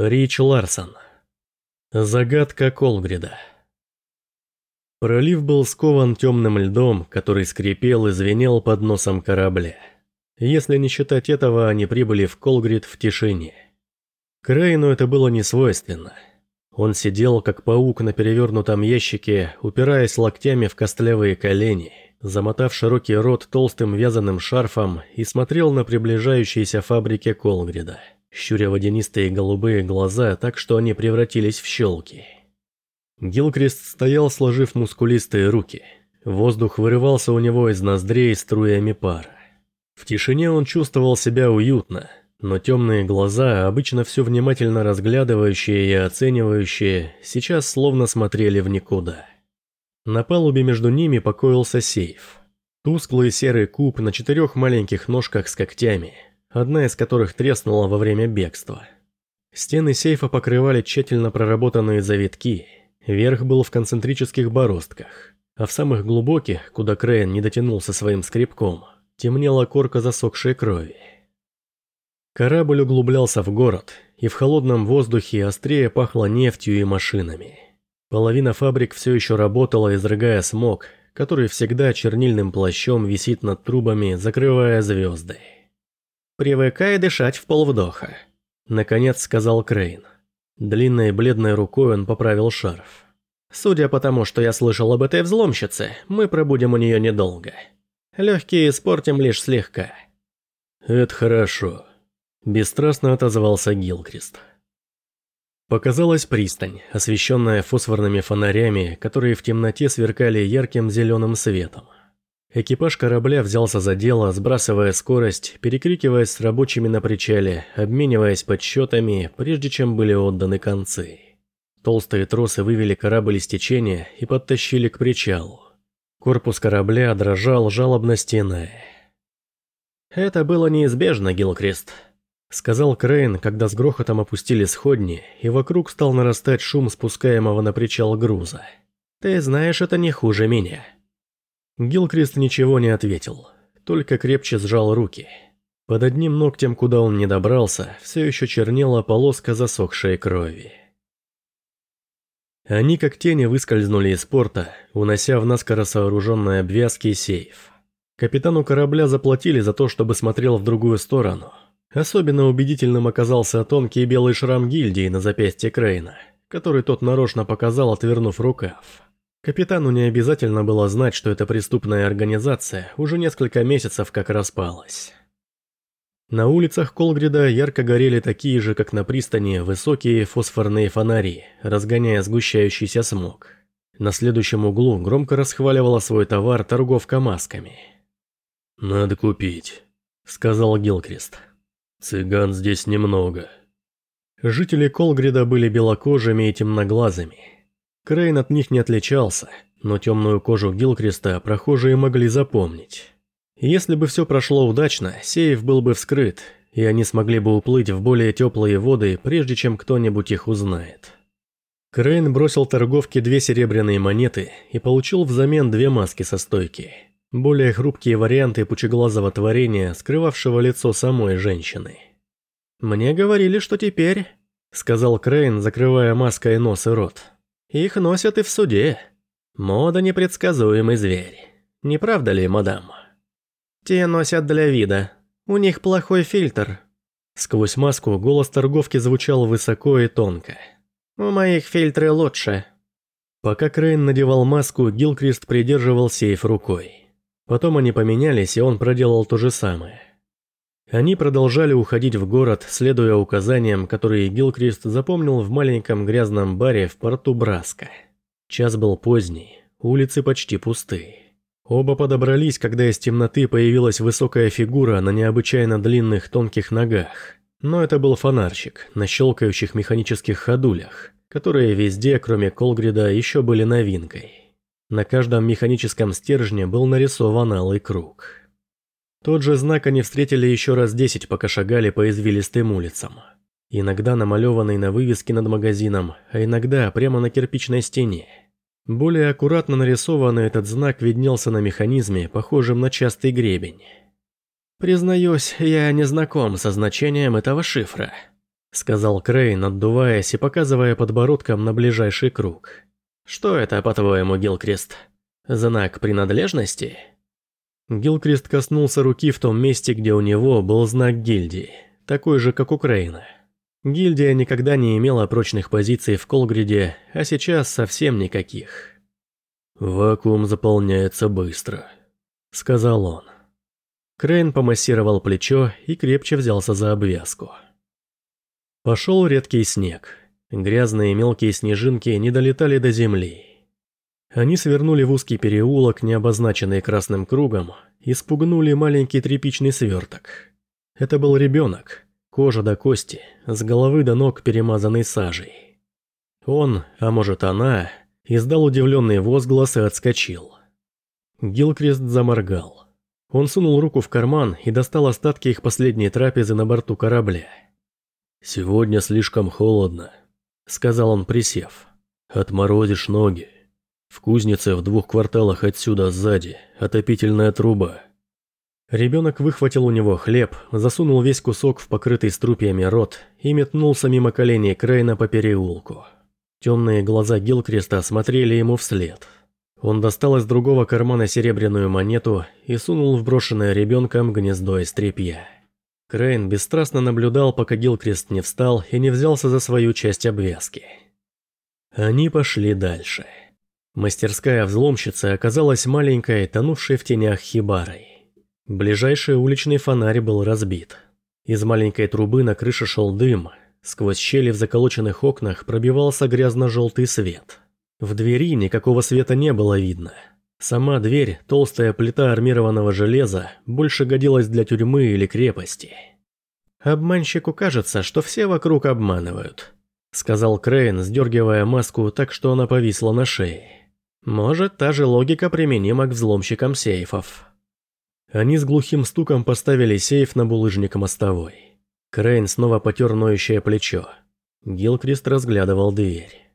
Рич Ларсон. Загадка Колгрида. Пролив был скован темным льдом, который скрипел и звенел под носом корабля. Если не считать этого, они прибыли в Колгрид в тишине. Крейну это было не свойственно. Он сидел, как паук на перевернутом ящике, упираясь локтями в костлявые колени, замотав широкий рот толстым вязаным шарфом и смотрел на приближающиеся фабрики Колгрида щуря водянистые голубые глаза так, что они превратились в щелки. Гилкрест стоял, сложив мускулистые руки. Воздух вырывался у него из ноздрей струями пара. В тишине он чувствовал себя уютно, но темные глаза, обычно все внимательно разглядывающие и оценивающие, сейчас словно смотрели в никуда. На палубе между ними покоился сейф. Тусклый серый куб на четырех маленьких ножках с когтями – одна из которых треснула во время бегства. Стены сейфа покрывали тщательно проработанные завитки, верх был в концентрических бороздках, а в самых глубоких, куда Крейн не дотянулся своим скребком, темнела корка засохшей крови. Корабль углублялся в город, и в холодном воздухе острее пахло нефтью и машинами. Половина фабрик все еще работала, изрыгая смог, который всегда чернильным плащом висит над трубами, закрывая звезды. «Привыкай дышать в полвдоха», – наконец сказал Крейн. Длинной бледной рукой он поправил шарф. «Судя по тому, что я слышал об этой взломщице, мы пробудем у нее недолго. Легкие испортим лишь слегка». «Это хорошо», – бесстрастно отозвался Гилкрист. Показалась пристань, освещенная фосфорными фонарями, которые в темноте сверкали ярким зеленым светом. Экипаж корабля взялся за дело, сбрасывая скорость, перекрикиваясь с рабочими на причале, обмениваясь подсчетами, прежде чем были отданы концы. Толстые тросы вывели корабль из течения и подтащили к причалу. Корпус корабля дрожал, жалобно стеная. «Это было неизбежно, Гилкрест», — сказал Крейн, когда с грохотом опустили сходни, и вокруг стал нарастать шум спускаемого на причал груза. «Ты знаешь, это не хуже меня». Гилкрист ничего не ответил, только крепче сжал руки. Под одним ногтем, куда он не добрался, все еще чернела полоска засохшей крови. Они как тени выскользнули из порта, унося в наскоро сооруженной обвязки сейф. Капитану корабля заплатили за то, чтобы смотрел в другую сторону. Особенно убедительным оказался тонкий белый шрам гильдии на запястье Крейна, который тот нарочно показал, отвернув рукав. Капитану не обязательно было знать, что эта преступная организация уже несколько месяцев как распалась. На улицах Колгрида ярко горели такие же, как на пристани, высокие фосфорные фонари, разгоняя сгущающийся смог. На следующем углу громко расхваливала свой товар торговка масками. «Надо купить», — сказал Гилкрест. «Цыган здесь немного». Жители Колгрида были белокожими и темноглазыми – Крейн от них не отличался, но темную кожу Гилкреста прохожие могли запомнить. Если бы все прошло удачно, сейф был бы вскрыт, и они смогли бы уплыть в более теплые воды, прежде чем кто-нибудь их узнает. Крейн бросил торговке две серебряные монеты и получил взамен две маски со стойки. Более хрупкие варианты пучеглазого творения, скрывавшего лицо самой женщины. «Мне говорили, что теперь...» — сказал Крейн, закрывая маской нос и рот. Их носят и в суде. Мода непредсказуемый зверь. Не правда ли, мадам? Те носят для вида. У них плохой фильтр. Сквозь маску голос торговки звучал высоко и тонко. У моих фильтры лучше. Пока Крейн надевал маску, Гилкрист придерживал сейф рукой. Потом они поменялись, и он проделал то же самое. Они продолжали уходить в город, следуя указаниям, которые Гилкрист запомнил в маленьком грязном баре в порту Браска. Час был поздний, улицы почти пусты. Оба подобрались, когда из темноты появилась высокая фигура на необычайно длинных тонких ногах. Но это был фонарщик на щелкающих механических ходулях, которые везде, кроме Колгрида, еще были новинкой. На каждом механическом стержне был нарисован алый круг. Тот же знак они встретили еще раз десять, пока шагали по извилистым улицам. Иногда намалеванный на вывеске над магазином, а иногда прямо на кирпичной стене. Более аккуратно нарисованный этот знак виднелся на механизме, похожем на частый гребень. «Признаюсь, я не знаком со значением этого шифра», — сказал Крейн, отдуваясь и показывая подбородком на ближайший круг. «Что это, по-твоему, Гилкрест? Знак принадлежности?» Гилкрест коснулся руки в том месте, где у него был знак гильдии, такой же, как у Крейна. Гильдия никогда не имела прочных позиций в Колгриде, а сейчас совсем никаких. «Вакуум заполняется быстро», — сказал он. Крейн помассировал плечо и крепче взялся за обвязку. Пошел редкий снег. Грязные мелкие снежинки не долетали до земли. Они свернули в узкий переулок, не обозначенный красным кругом, и спугнули маленький тряпичный сверток. Это был ребенок, кожа до кости, с головы до ног перемазанный сажей. Он, а может она, издал удивленный возглас и отскочил. Гилкрест заморгал. Он сунул руку в карман и достал остатки их последней трапезы на борту корабля. «Сегодня слишком холодно», — сказал он, присев. «Отморозишь ноги. В кузнице в двух кварталах отсюда сзади отопительная труба». Ребенок выхватил у него хлеб, засунул весь кусок в покрытый струпьями рот и метнулся мимо коленей Крейна по переулку. Темные глаза Гилкреста смотрели ему вслед. Он достал из другого кармана серебряную монету и сунул в брошенное ребенком гнездо из тряпья. Крейн бесстрастно наблюдал, пока Гилкрест не встал и не взялся за свою часть обвязки. Они пошли дальше. Мастерская взломщицы оказалась маленькой, тонувшей в тенях хибарой. Ближайший уличный фонарь был разбит. Из маленькой трубы на крыше шел дым, сквозь щели в заколоченных окнах пробивался грязно-желтый свет. В двери никакого света не было видно – Сама дверь, толстая плита армированного железа, больше годилась для тюрьмы или крепости. «Обманщику кажется, что все вокруг обманывают», — сказал Крейн, сдергивая маску так, что она повисла на шее. «Может, та же логика применима к взломщикам сейфов». Они с глухим стуком поставили сейф на булыжник мостовой. Крейн снова потер ноющее плечо. Гилкрист разглядывал дверь.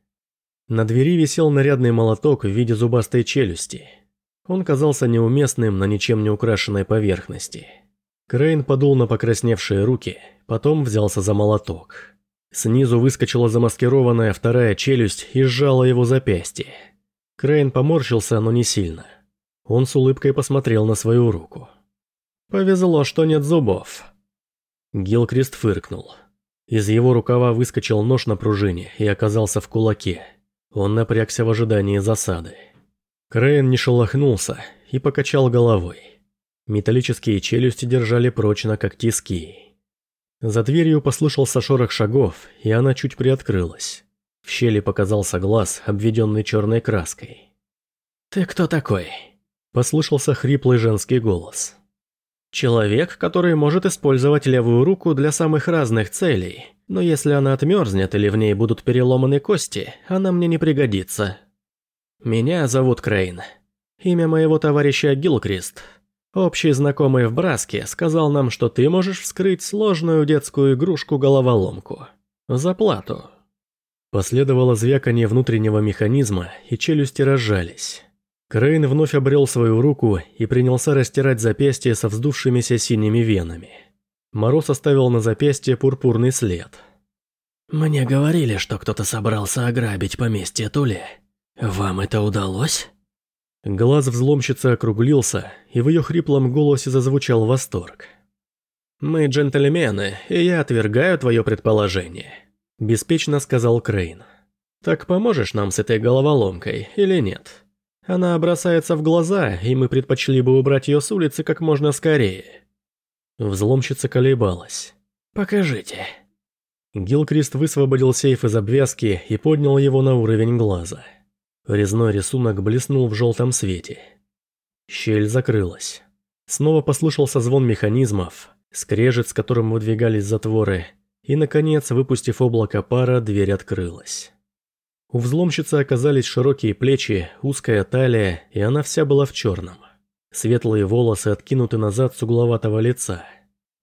На двери висел нарядный молоток в виде зубастой челюсти. Он казался неуместным на ничем не украшенной поверхности. Крейн подул на покрасневшие руки, потом взялся за молоток. Снизу выскочила замаскированная вторая челюсть и сжала его запястье. Крейн поморщился, но не сильно. Он с улыбкой посмотрел на свою руку. «Повезло, что нет зубов». Гилкрист фыркнул. Из его рукава выскочил нож на пружине и оказался в кулаке. Он напрягся в ожидании засады. Крейн не шелохнулся и покачал головой. Металлические челюсти держали прочно, как тиски. За дверью послышался шорох шагов, и она чуть приоткрылась. В щели показался глаз, обведенный черной краской. «Ты кто такой?» – послышался хриплый женский голос. «Человек, который может использовать левую руку для самых разных целей, но если она отмерзнет или в ней будут переломаны кости, она мне не пригодится. Меня зовут Крейн. Имя моего товарища Гилкрист. Общий знакомый в Браске сказал нам, что ты можешь вскрыть сложную детскую игрушку-головоломку. За плату. Последовало звяканье внутреннего механизма, и челюсти разжались. Крейн вновь обрел свою руку и принялся растирать запястье со вздувшимися синими венами. Мороз оставил на запястье пурпурный след. «Мне говорили, что кто-то собрался ограбить поместье Туле. Вам это удалось?» Глаз взломщицы округлился, и в ее хриплом голосе зазвучал восторг. «Мы джентльмены, и я отвергаю твое предположение», – беспечно сказал Крейн. «Так поможешь нам с этой головоломкой или нет? Она бросается в глаза, и мы предпочли бы убрать ее с улицы как можно скорее». Взломщица колебалась. «Покажите». Гилкрист высвободил сейф из обвязки и поднял его на уровень глаза. Резной рисунок блеснул в желтом свете. Щель закрылась. Снова послышался звон механизмов, скрежет, с которым выдвигались затворы, и, наконец, выпустив облако пара, дверь открылась. У взломщицы оказались широкие плечи, узкая талия, и она вся была в черном. Светлые волосы откинуты назад с угловатого лица.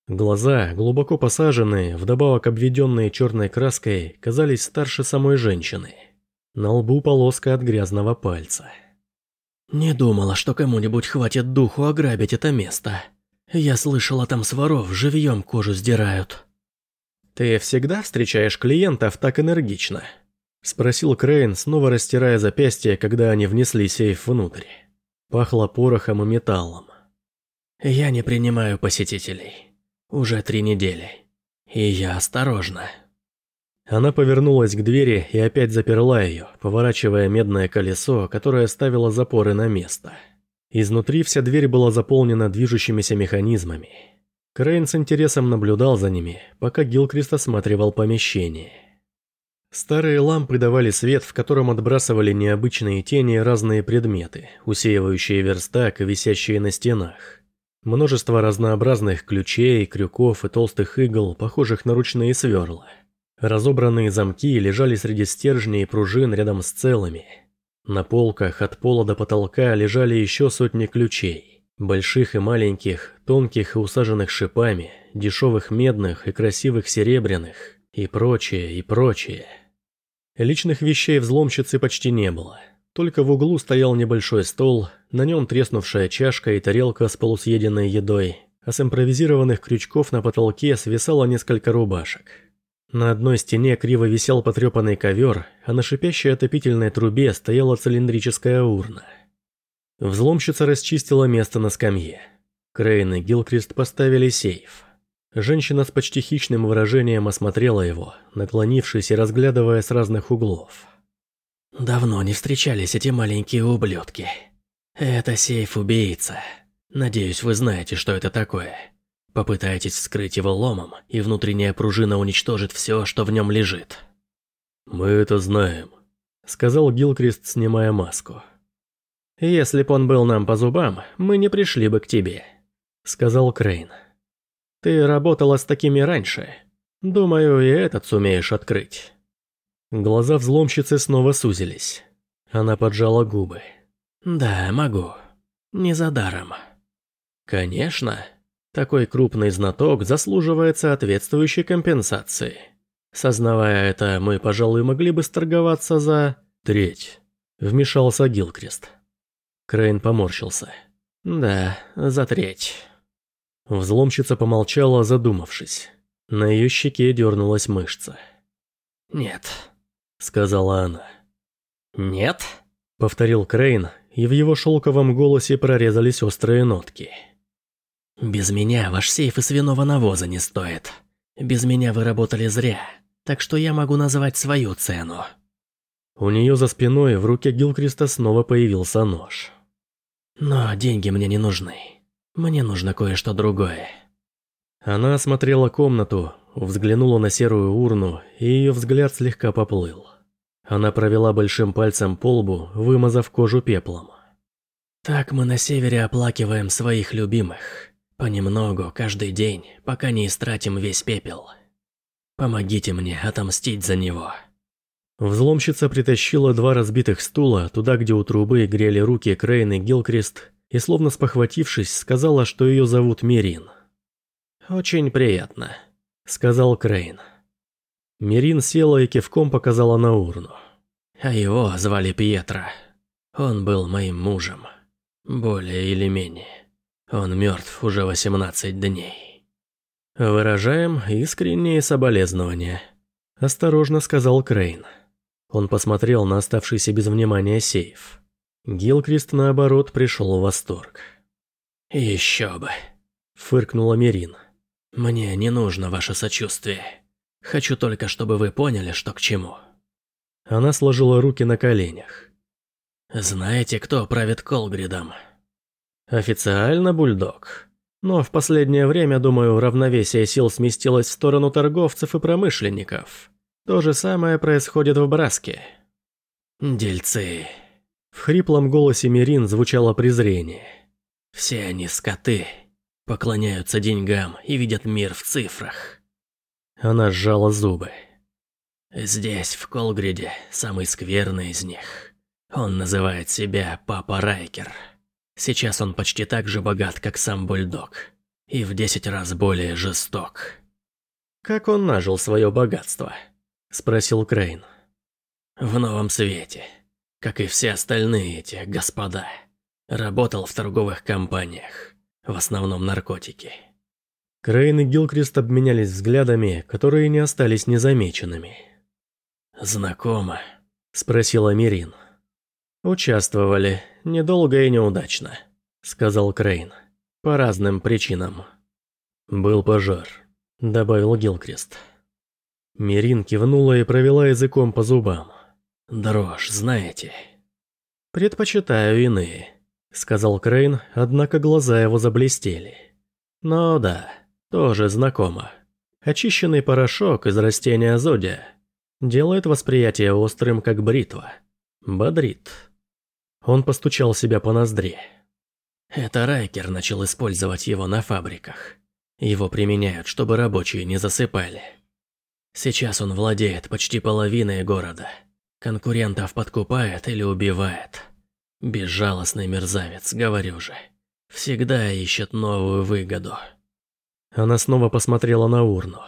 Глаза, глубоко посаженные, вдобавок обведенные черной краской, казались старше самой женщины. На лбу полоска от грязного пальца. «Не думала, что кому-нибудь хватит духу ограбить это место. Я слышала, там с воров живьем кожу сдирают». «Ты всегда встречаешь клиентов так энергично?» Спросил Крейн, снова растирая запястье, когда они внесли сейф внутрь. Пахло порохом и металлом. «Я не принимаю посетителей. Уже три недели. И я осторожна». Она повернулась к двери и опять заперла ее, поворачивая медное колесо, которое ставило запоры на место. Изнутри вся дверь была заполнена движущимися механизмами. Крейн с интересом наблюдал за ними, пока Гилкрист осматривал помещение. Старые лампы давали свет, в котором отбрасывали необычные тени разные предметы, усеивающие верстак и висящие на стенах. Множество разнообразных ключей, крюков и толстых игл, похожих на ручные сверла. Разобранные замки лежали среди стержней и пружин рядом с целыми. На полках от пола до потолка лежали еще сотни ключей. Больших и маленьких, тонких и усаженных шипами, дешевых медных и красивых серебряных, и прочее, и прочее. Личных вещей взломщицы почти не было. Только в углу стоял небольшой стол, на нем треснувшая чашка и тарелка с полусъеденной едой, а с импровизированных крючков на потолке свисало несколько рубашек. На одной стене криво висел потрепанный ковер, а на шипящей отопительной трубе стояла цилиндрическая урна. Взломщица расчистила место на скамье. Крейн и Гилкрист поставили сейф. Женщина с почти хищным выражением осмотрела его, наклонившись и разглядывая с разных углов. «Давно не встречались эти маленькие ублюдки. Это сейф-убийца. Надеюсь, вы знаете, что это такое. Попытаетесь вскрыть его ломом, и внутренняя пружина уничтожит все, что в нем лежит». «Мы это знаем», — сказал Гилкрист, снимая маску. «Если б он был нам по зубам, мы не пришли бы к тебе», — сказал Крейн. Ты работала с такими раньше. Думаю, и этот сумеешь открыть». Глаза взломщицы снова сузились. Она поджала губы. «Да, могу. Не за даром». «Конечно. Такой крупный знаток заслуживает соответствующей компенсации. Сознавая это, мы, пожалуй, могли бы сторговаться за... треть». Вмешался Гилкрест. Крейн поморщился. «Да, за треть». Взломщица помолчала, задумавшись. На ее щеке дернулась мышца. «Нет», — сказала она. «Нет?» — повторил Крейн, и в его шелковом голосе прорезались острые нотки. «Без меня ваш сейф и свиного навоза не стоит. Без меня вы работали зря, так что я могу назвать свою цену». У нее за спиной в руке Гилкриста снова появился нож. «Но деньги мне не нужны. Мне нужно кое-что другое». Она осмотрела комнату, взглянула на серую урну, и ее взгляд слегка поплыл. Она провела большим пальцем по лбу, вымазав кожу пеплом. «Так мы на севере оплакиваем своих любимых. Понемногу, каждый день, пока не истратим весь пепел. Помогите мне отомстить за него». Взломщица притащила два разбитых стула туда, где у трубы грели руки Крейн и Гилкрест, и, словно спохватившись, сказала, что ее зовут Мерин. «Очень приятно», — сказал Крейн. Мерин села и кивком показала на урну. А его звали Пьетро. Он был моим мужем. Более или менее. Он мертв уже 18 дней. «Выражаем искренние соболезнования», – осторожно сказал Крейн. Он посмотрел на оставшийся без внимания сейф. Гилкрист, наоборот, пришел в восторг. «Еще бы», – фыркнула Мерин. «Мне не нужно ваше сочувствие. Хочу только, чтобы вы поняли, что к чему». Она сложила руки на коленях. «Знаете, кто правит Колгридом?» «Официально бульдог. Но в последнее время, думаю, равновесие сил сместилось в сторону торговцев и промышленников. То же самое происходит в Браске». «Дельцы», в хриплом голосе Мирин звучало презрение. «Все они скоты, поклоняются деньгам и видят мир в цифрах». Она сжала зубы. «Здесь, в Колгриде, самый скверный из них. Он называет себя Папа Райкер. Сейчас он почти так же богат, как сам Бульдог, и в десять раз более жесток». «Как он нажил свое богатство?» – спросил Крейн. «В новом свете как и все остальные эти господа. Работал в торговых компаниях, в основном наркотики. Крейн и Гилкрист обменялись взглядами, которые не остались незамеченными. «Знакомо?» – спросила Мирин. «Участвовали, недолго и неудачно», – сказал Крейн. «По разным причинам». «Был пожар», – добавил Гилкрист. Мирин кивнула и провела языком по зубам. «Дрожь, знаете». «Предпочитаю иные», – сказал Крейн, однако глаза его заблестели. «Но да, тоже знакомо. Очищенный порошок из растения зодия делает восприятие острым, как бритва. Бодрит». Он постучал себя по ноздре. Это Райкер начал использовать его на фабриках. Его применяют, чтобы рабочие не засыпали. Сейчас он владеет почти половиной города. Конкурентов подкупает или убивает. Безжалостный мерзавец, говорю же. Всегда ищет новую выгоду. Она снова посмотрела на урну.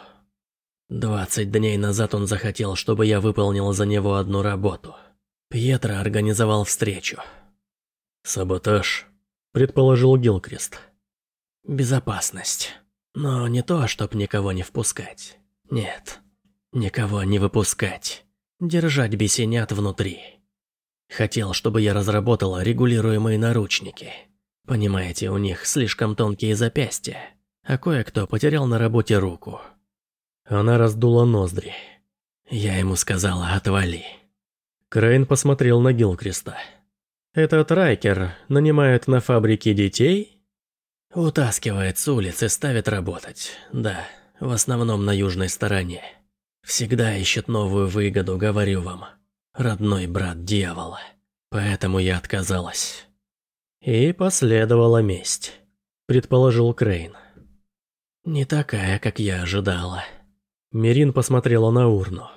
Двадцать дней назад он захотел, чтобы я выполнил за него одну работу. Пьетро организовал встречу. «Саботаж», – предположил Гилкрест. «Безопасность. Но не то, чтоб никого не впускать. Нет, никого не выпускать. Держать бесенят внутри. Хотел, чтобы я разработала регулируемые наручники. Понимаете, у них слишком тонкие запястья, а кое-кто потерял на работе руку. Она раздула ноздри. Я ему сказала «отвали». Крейн посмотрел на Гилкреста. «Этот Райкер нанимает на фабрике детей?» «Утаскивает с улицы, ставит работать, да, в основном на южной стороне. Всегда ищет новую выгоду, говорю вам. Родной брат дьявола. Поэтому я отказалась». И последовала месть, предположил Крейн. Не такая, как я ожидала. Мирин посмотрела на урну.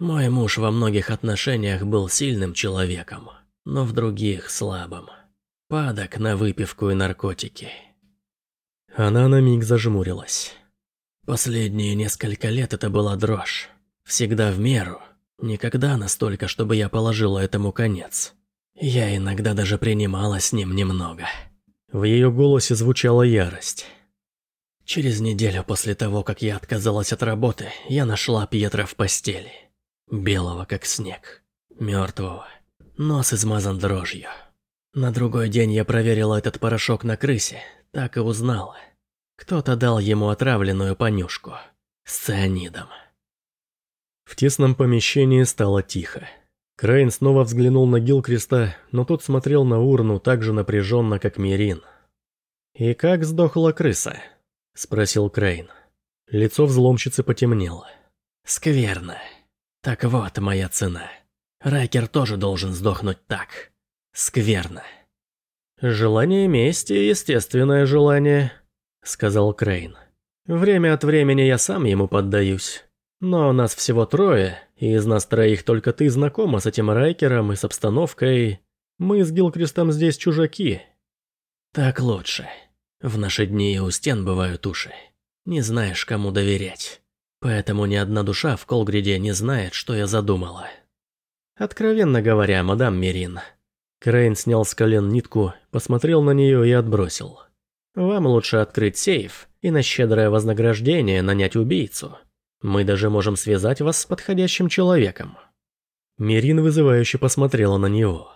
Мой муж во многих отношениях был сильным человеком, но в других слабым. Падок на выпивку и наркотики. Она на миг зажмурилась. Последние несколько лет это была дрожь. Всегда в меру. Никогда настолько, чтобы я положила этому конец. Я иногда даже принимала с ним немного. В ее голосе звучала ярость. Через неделю после того, как я отказалась от работы, я нашла Пьетра в постели. Белого, как снег. Мертвого. Нос измазан дрожью. На другой день я проверила этот порошок на крысе, так и узнала. Кто-то дал ему отравленную понюшку. С цианидом. В тесном помещении стало тихо. Крейн снова взглянул на Гилкреста, но тот смотрел на урну так же напряженно, как Мирин. «И как сдохла крыса?» – спросил Крейн. Лицо взломщицы потемнело. «Скверно. Так вот моя цена. Райкер тоже должен сдохнуть так. Скверно». «Желание мести – естественное желание», – сказал Крейн. «Время от времени я сам ему поддаюсь. Но нас всего трое, и из нас троих только ты знакома с этим Райкером и с обстановкой. Мы с Гилкрестом здесь чужаки. Так лучше. В наши дни у стен бывают уши. Не знаешь, кому доверять. Поэтому ни одна душа в Колгриде не знает, что я задумала. Откровенно говоря, мадам Мирин. Крейн снял с колен нитку, посмотрел на нее и отбросил. Вам лучше открыть сейф и на щедрое вознаграждение нанять убийцу. Мы даже можем связать вас с подходящим человеком». Мирин вызывающе посмотрела на него.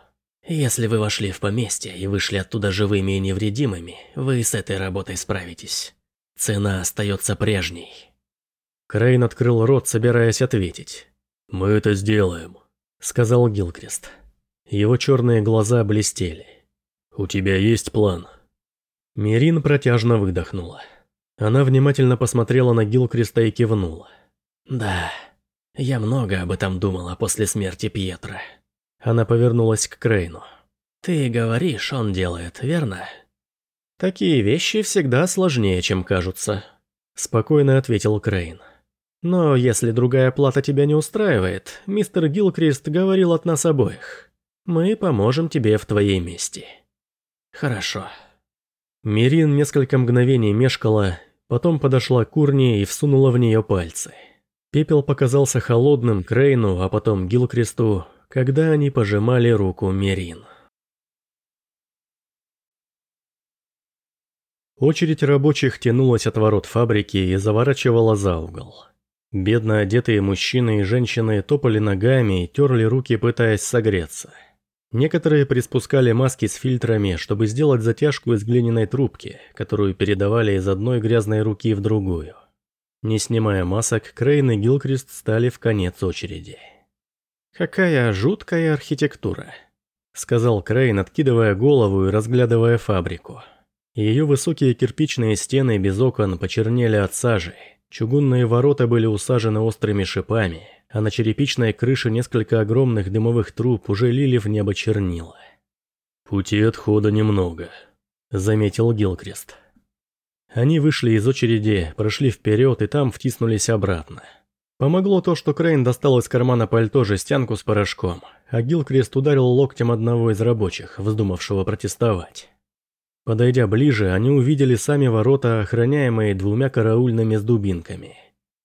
«Если вы вошли в поместье и вышли оттуда живыми и невредимыми, вы с этой работой справитесь. Цена остается прежней». Крейн открыл рот, собираясь ответить. «Мы это сделаем», — сказал Гилкрест. Его черные глаза блестели. «У тебя есть план?» Мирин протяжно выдохнула. Она внимательно посмотрела на Гилкреста и кивнула. «Да, я много об этом думала после смерти Пьетра». Она повернулась к Крейну. «Ты говоришь, он делает, верно?» «Такие вещи всегда сложнее, чем кажутся», – спокойно ответил Крейн. «Но если другая плата тебя не устраивает, мистер Гилкрест говорил от нас обоих. Мы поможем тебе в твоей мести». «Хорошо», Мирин несколько мгновений мешкала, потом подошла к урне и всунула в нее пальцы. Пепел показался холодным Крейну, а потом Гилкресту, когда они пожимали руку Мирин. Очередь рабочих тянулась от ворот фабрики и заворачивала за угол. Бедно одетые мужчины и женщины топали ногами и терли руки, пытаясь согреться. Некоторые приспускали маски с фильтрами, чтобы сделать затяжку из глиняной трубки, которую передавали из одной грязной руки в другую. Не снимая масок, Крейн и Гилкрист стали в конец очереди. «Какая жуткая архитектура», — сказал Крейн, откидывая голову и разглядывая фабрику. Ее высокие кирпичные стены без окон почернели от сажи, чугунные ворота были усажены острыми шипами, а на черепичной крыше несколько огромных дымовых труб уже лили в небо чернила. «Пути отхода немного», — заметил Гилкрест. Они вышли из очереди, прошли вперед и там втиснулись обратно. Помогло то, что Крейн достал из кармана пальто жестянку с порошком, а Гилкрест ударил локтем одного из рабочих, вздумавшего протестовать. Подойдя ближе, они увидели сами ворота, охраняемые двумя караульными с дубинками.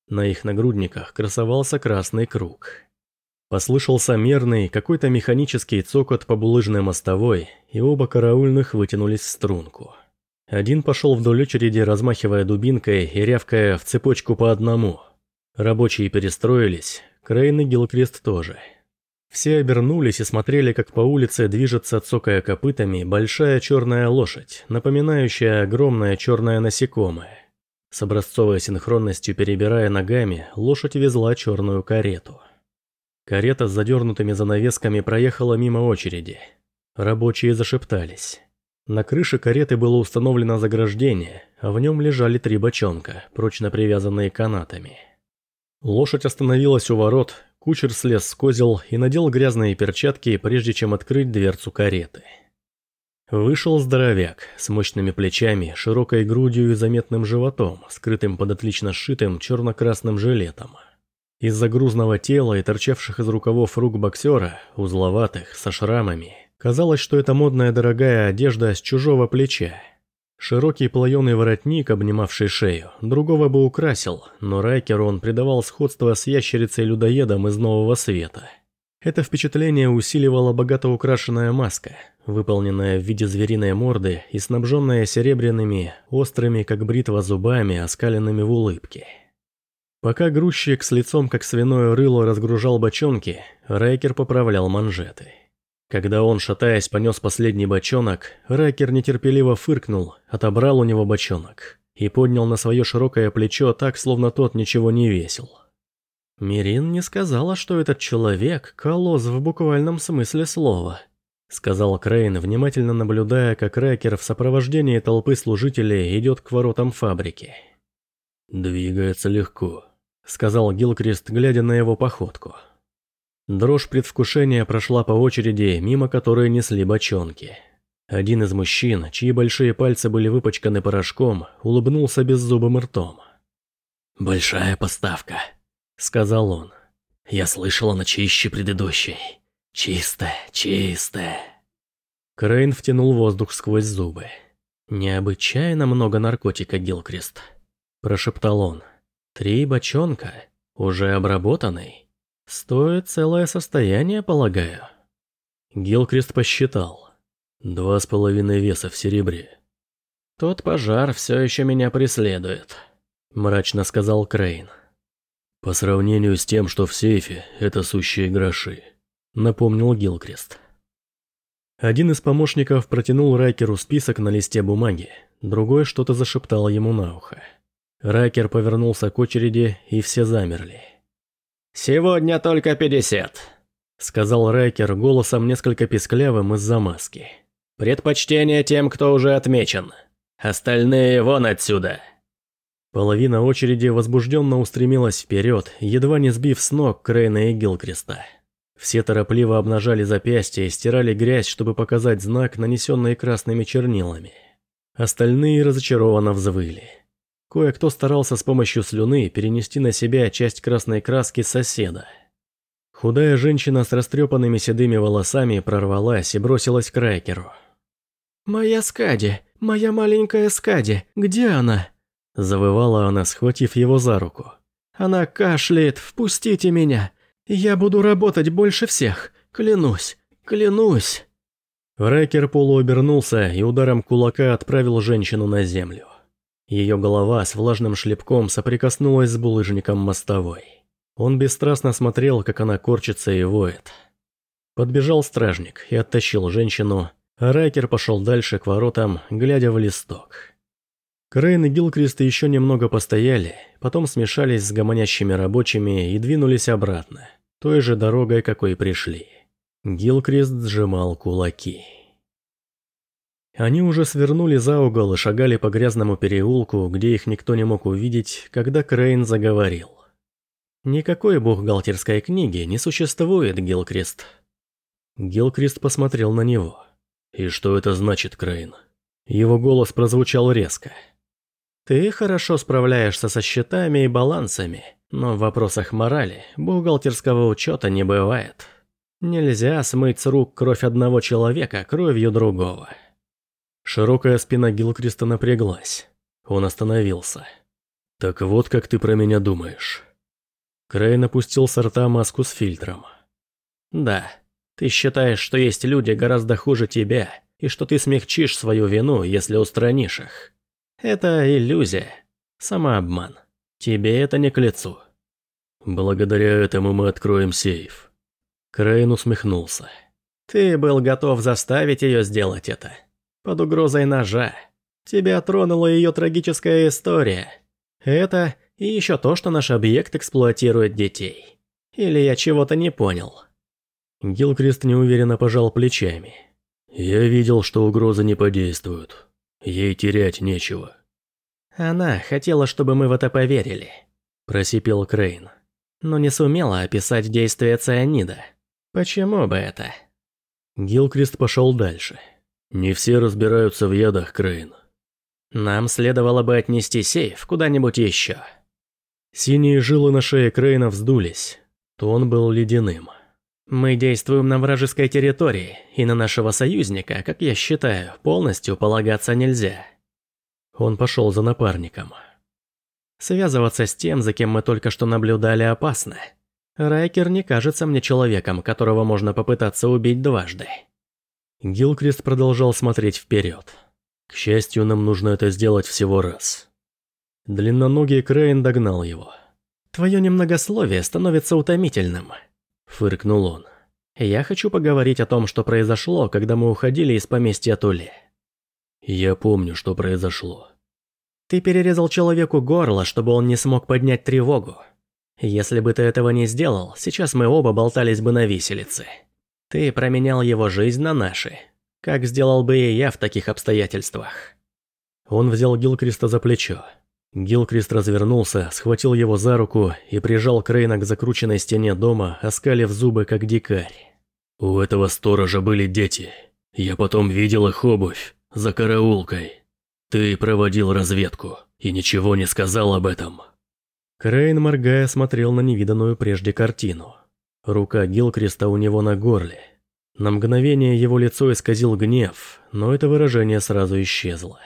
На их нагрудниках красовался красный круг. Послышался мерный, какой-то механический цокот по булыжной мостовой, и оба караульных вытянулись в струнку. Один пошел вдоль очереди, размахивая дубинкой и рявкая в цепочку по одному. Рабочие перестроились, Крейн и Гилкрест тоже – все обернулись и смотрели, как по улице движется, цокая копытами, большая черная лошадь, напоминающая огромное черное насекомое. С образцовой синхронностью перебирая ногами, лошадь везла черную карету. Карета с задернутыми занавесками проехала мимо очереди. Рабочие зашептались. На крыше кареты было установлено заграждение, а в нем лежали три бочонка, прочно привязанные канатами. Лошадь остановилась у ворот, Кучер слез с козел и надел грязные перчатки, прежде чем открыть дверцу кареты. Вышел здоровяк с мощными плечами, широкой грудью и заметным животом, скрытым под отлично сшитым черно-красным жилетом. Из-за грузного тела и торчавших из рукавов рук боксера, узловатых, со шрамами, казалось, что это модная дорогая одежда с чужого плеча. Широкий плаеный воротник, обнимавший шею, другого бы украсил, но Райкеру он придавал сходство с ящерицей-людоедом из Нового Света. Это впечатление усиливала богато украшенная маска, выполненная в виде звериной морды и снабженная серебряными, острыми, как бритва, зубами, оскаленными в улыбке. Пока грузчик с лицом, как свиное рыло, разгружал бочонки, Райкер поправлял манжеты. Когда он, шатаясь, понес последний бочонок, Райкер нетерпеливо фыркнул, отобрал у него бочонок и поднял на свое широкое плечо так, словно тот ничего не весил. «Мирин не сказала, что этот человек – колосс в буквальном смысле слова», – сказал Крейн, внимательно наблюдая, как Райкер в сопровождении толпы служителей идет к воротам фабрики. «Двигается легко», – сказал Гилкрист, глядя на его походку. Дрожь предвкушения прошла по очереди, мимо которой несли бочонки. Один из мужчин, чьи большие пальцы были выпачканы порошком, улыбнулся беззубым ртом. «Большая поставка», — сказал он. «Я слышал, она чище предыдущей. Чистая, чистая». Крейн втянул воздух сквозь зубы. «Необычайно много наркотика, Гилкрест», – прошептал он. «Три бочонка, уже обработанный». Стоит целое состояние, полагаю. Гилкрест посчитал. Два с половиной веса в серебре. Тот пожар все еще меня преследует, мрачно сказал Крейн. По сравнению с тем, что в сейфе, это сущие гроши, напомнил Гилкрест. Один из помощников протянул Райкеру список на листе бумаги, другой что-то зашептал ему на ухо. Райкер повернулся к очереди, и все замерли. «Сегодня только пятьдесят», — сказал Райкер голосом несколько писклявым из-за маски. «Предпочтение тем, кто уже отмечен. Остальные вон отсюда». Половина очереди возбужденно устремилась вперед, едва не сбив с ног Крейна и Гилкреста. Все торопливо обнажали запястья и стирали грязь, чтобы показать знак, нанесенный красными чернилами. Остальные разочарованно взвыли. Кое-кто старался с помощью слюны перенести на себя часть красной краски соседа. Худая женщина с растрепанными седыми волосами прорвалась и бросилась к Райкеру. «Моя Скади! Моя маленькая Скади! Где она?» Завывала она, схватив его за руку. «Она кашляет! Впустите меня! Я буду работать больше всех! Клянусь! Клянусь!» Райкер полуобернулся и ударом кулака отправил женщину на землю. Ее голова с влажным шлепком соприкоснулась с булыжником мостовой. Он бесстрастно смотрел, как она корчится и воет. Подбежал стражник и оттащил женщину, а Райкер пошел дальше к воротам, глядя в листок. Крейн и Гилкрист еще немного постояли, потом смешались с гомонящими рабочими и двинулись обратно, той же дорогой, какой пришли. Гилкрист сжимал кулаки. Они уже свернули за угол и шагали по грязному переулку, где их никто не мог увидеть, когда Крейн заговорил. «Никакой бухгалтерской книги не существует, Гилкрист». Гилкрист посмотрел на него. «И что это значит, Крейн?» Его голос прозвучал резко. «Ты хорошо справляешься со счетами и балансами, но в вопросах морали бухгалтерского учета не бывает. Нельзя смыть с рук кровь одного человека кровью другого». Широкая спина Гилкриста напряглась. Он остановился. «Так вот как ты про меня думаешь». Крейн опустил с рта маску с фильтром. «Да, ты считаешь, что есть люди гораздо хуже тебя, и что ты смягчишь свою вину, если устранишь их. Это иллюзия, самообман. Тебе это не к лицу». «Благодаря этому мы откроем сейф». Крейн усмехнулся. «Ты был готов заставить ее сделать это?» Под угрозой ножа. Тебя тронула ее трагическая история. Это и еще то, что наш объект эксплуатирует детей. Или я чего-то не понял?» Гилкрест неуверенно пожал плечами. «Я видел, что угрозы не подействуют. Ей терять нечего». «Она хотела, чтобы мы в это поверили», – просипел Крейн. «Но не сумела описать действие цианида. Почему бы это?» Гилкрест пошел дальше. Не все разбираются в ядах, Крейн. Нам следовало бы отнести сейф куда-нибудь еще. Синие жилы на шее Крейна вздулись. Тон был ледяным. Мы действуем на вражеской территории, и на нашего союзника, как я считаю, полностью полагаться нельзя. Он пошел за напарником. Связываться с тем, за кем мы только что наблюдали, опасно. Райкер не кажется мне человеком, которого можно попытаться убить дважды. Гилкрест продолжал смотреть вперед. К счастью, нам нужно это сделать всего раз. Длинноногий Крейн догнал его. «Твое немногословие становится утомительным», – фыркнул он. «Я хочу поговорить о том, что произошло, когда мы уходили из поместья Туле». «Я помню, что произошло». «Ты перерезал человеку горло, чтобы он не смог поднять тревогу. Если бы ты этого не сделал, сейчас мы оба болтались бы на виселице». Ты променял его жизнь на наши. Как сделал бы и я в таких обстоятельствах?» Он взял Гилкриста за плечо. Гилкрист развернулся, схватил его за руку и прижал Крейна к закрученной стене дома, оскалив зубы, как дикарь. «У этого сторожа были дети. Я потом видел их обувь, за караулкой. Ты проводил разведку и ничего не сказал об этом». Крейн, моргая, смотрел на невиданную прежде картину. Рука Гилкриста у него на горле. На мгновение его лицо исказил гнев, но это выражение сразу исчезло.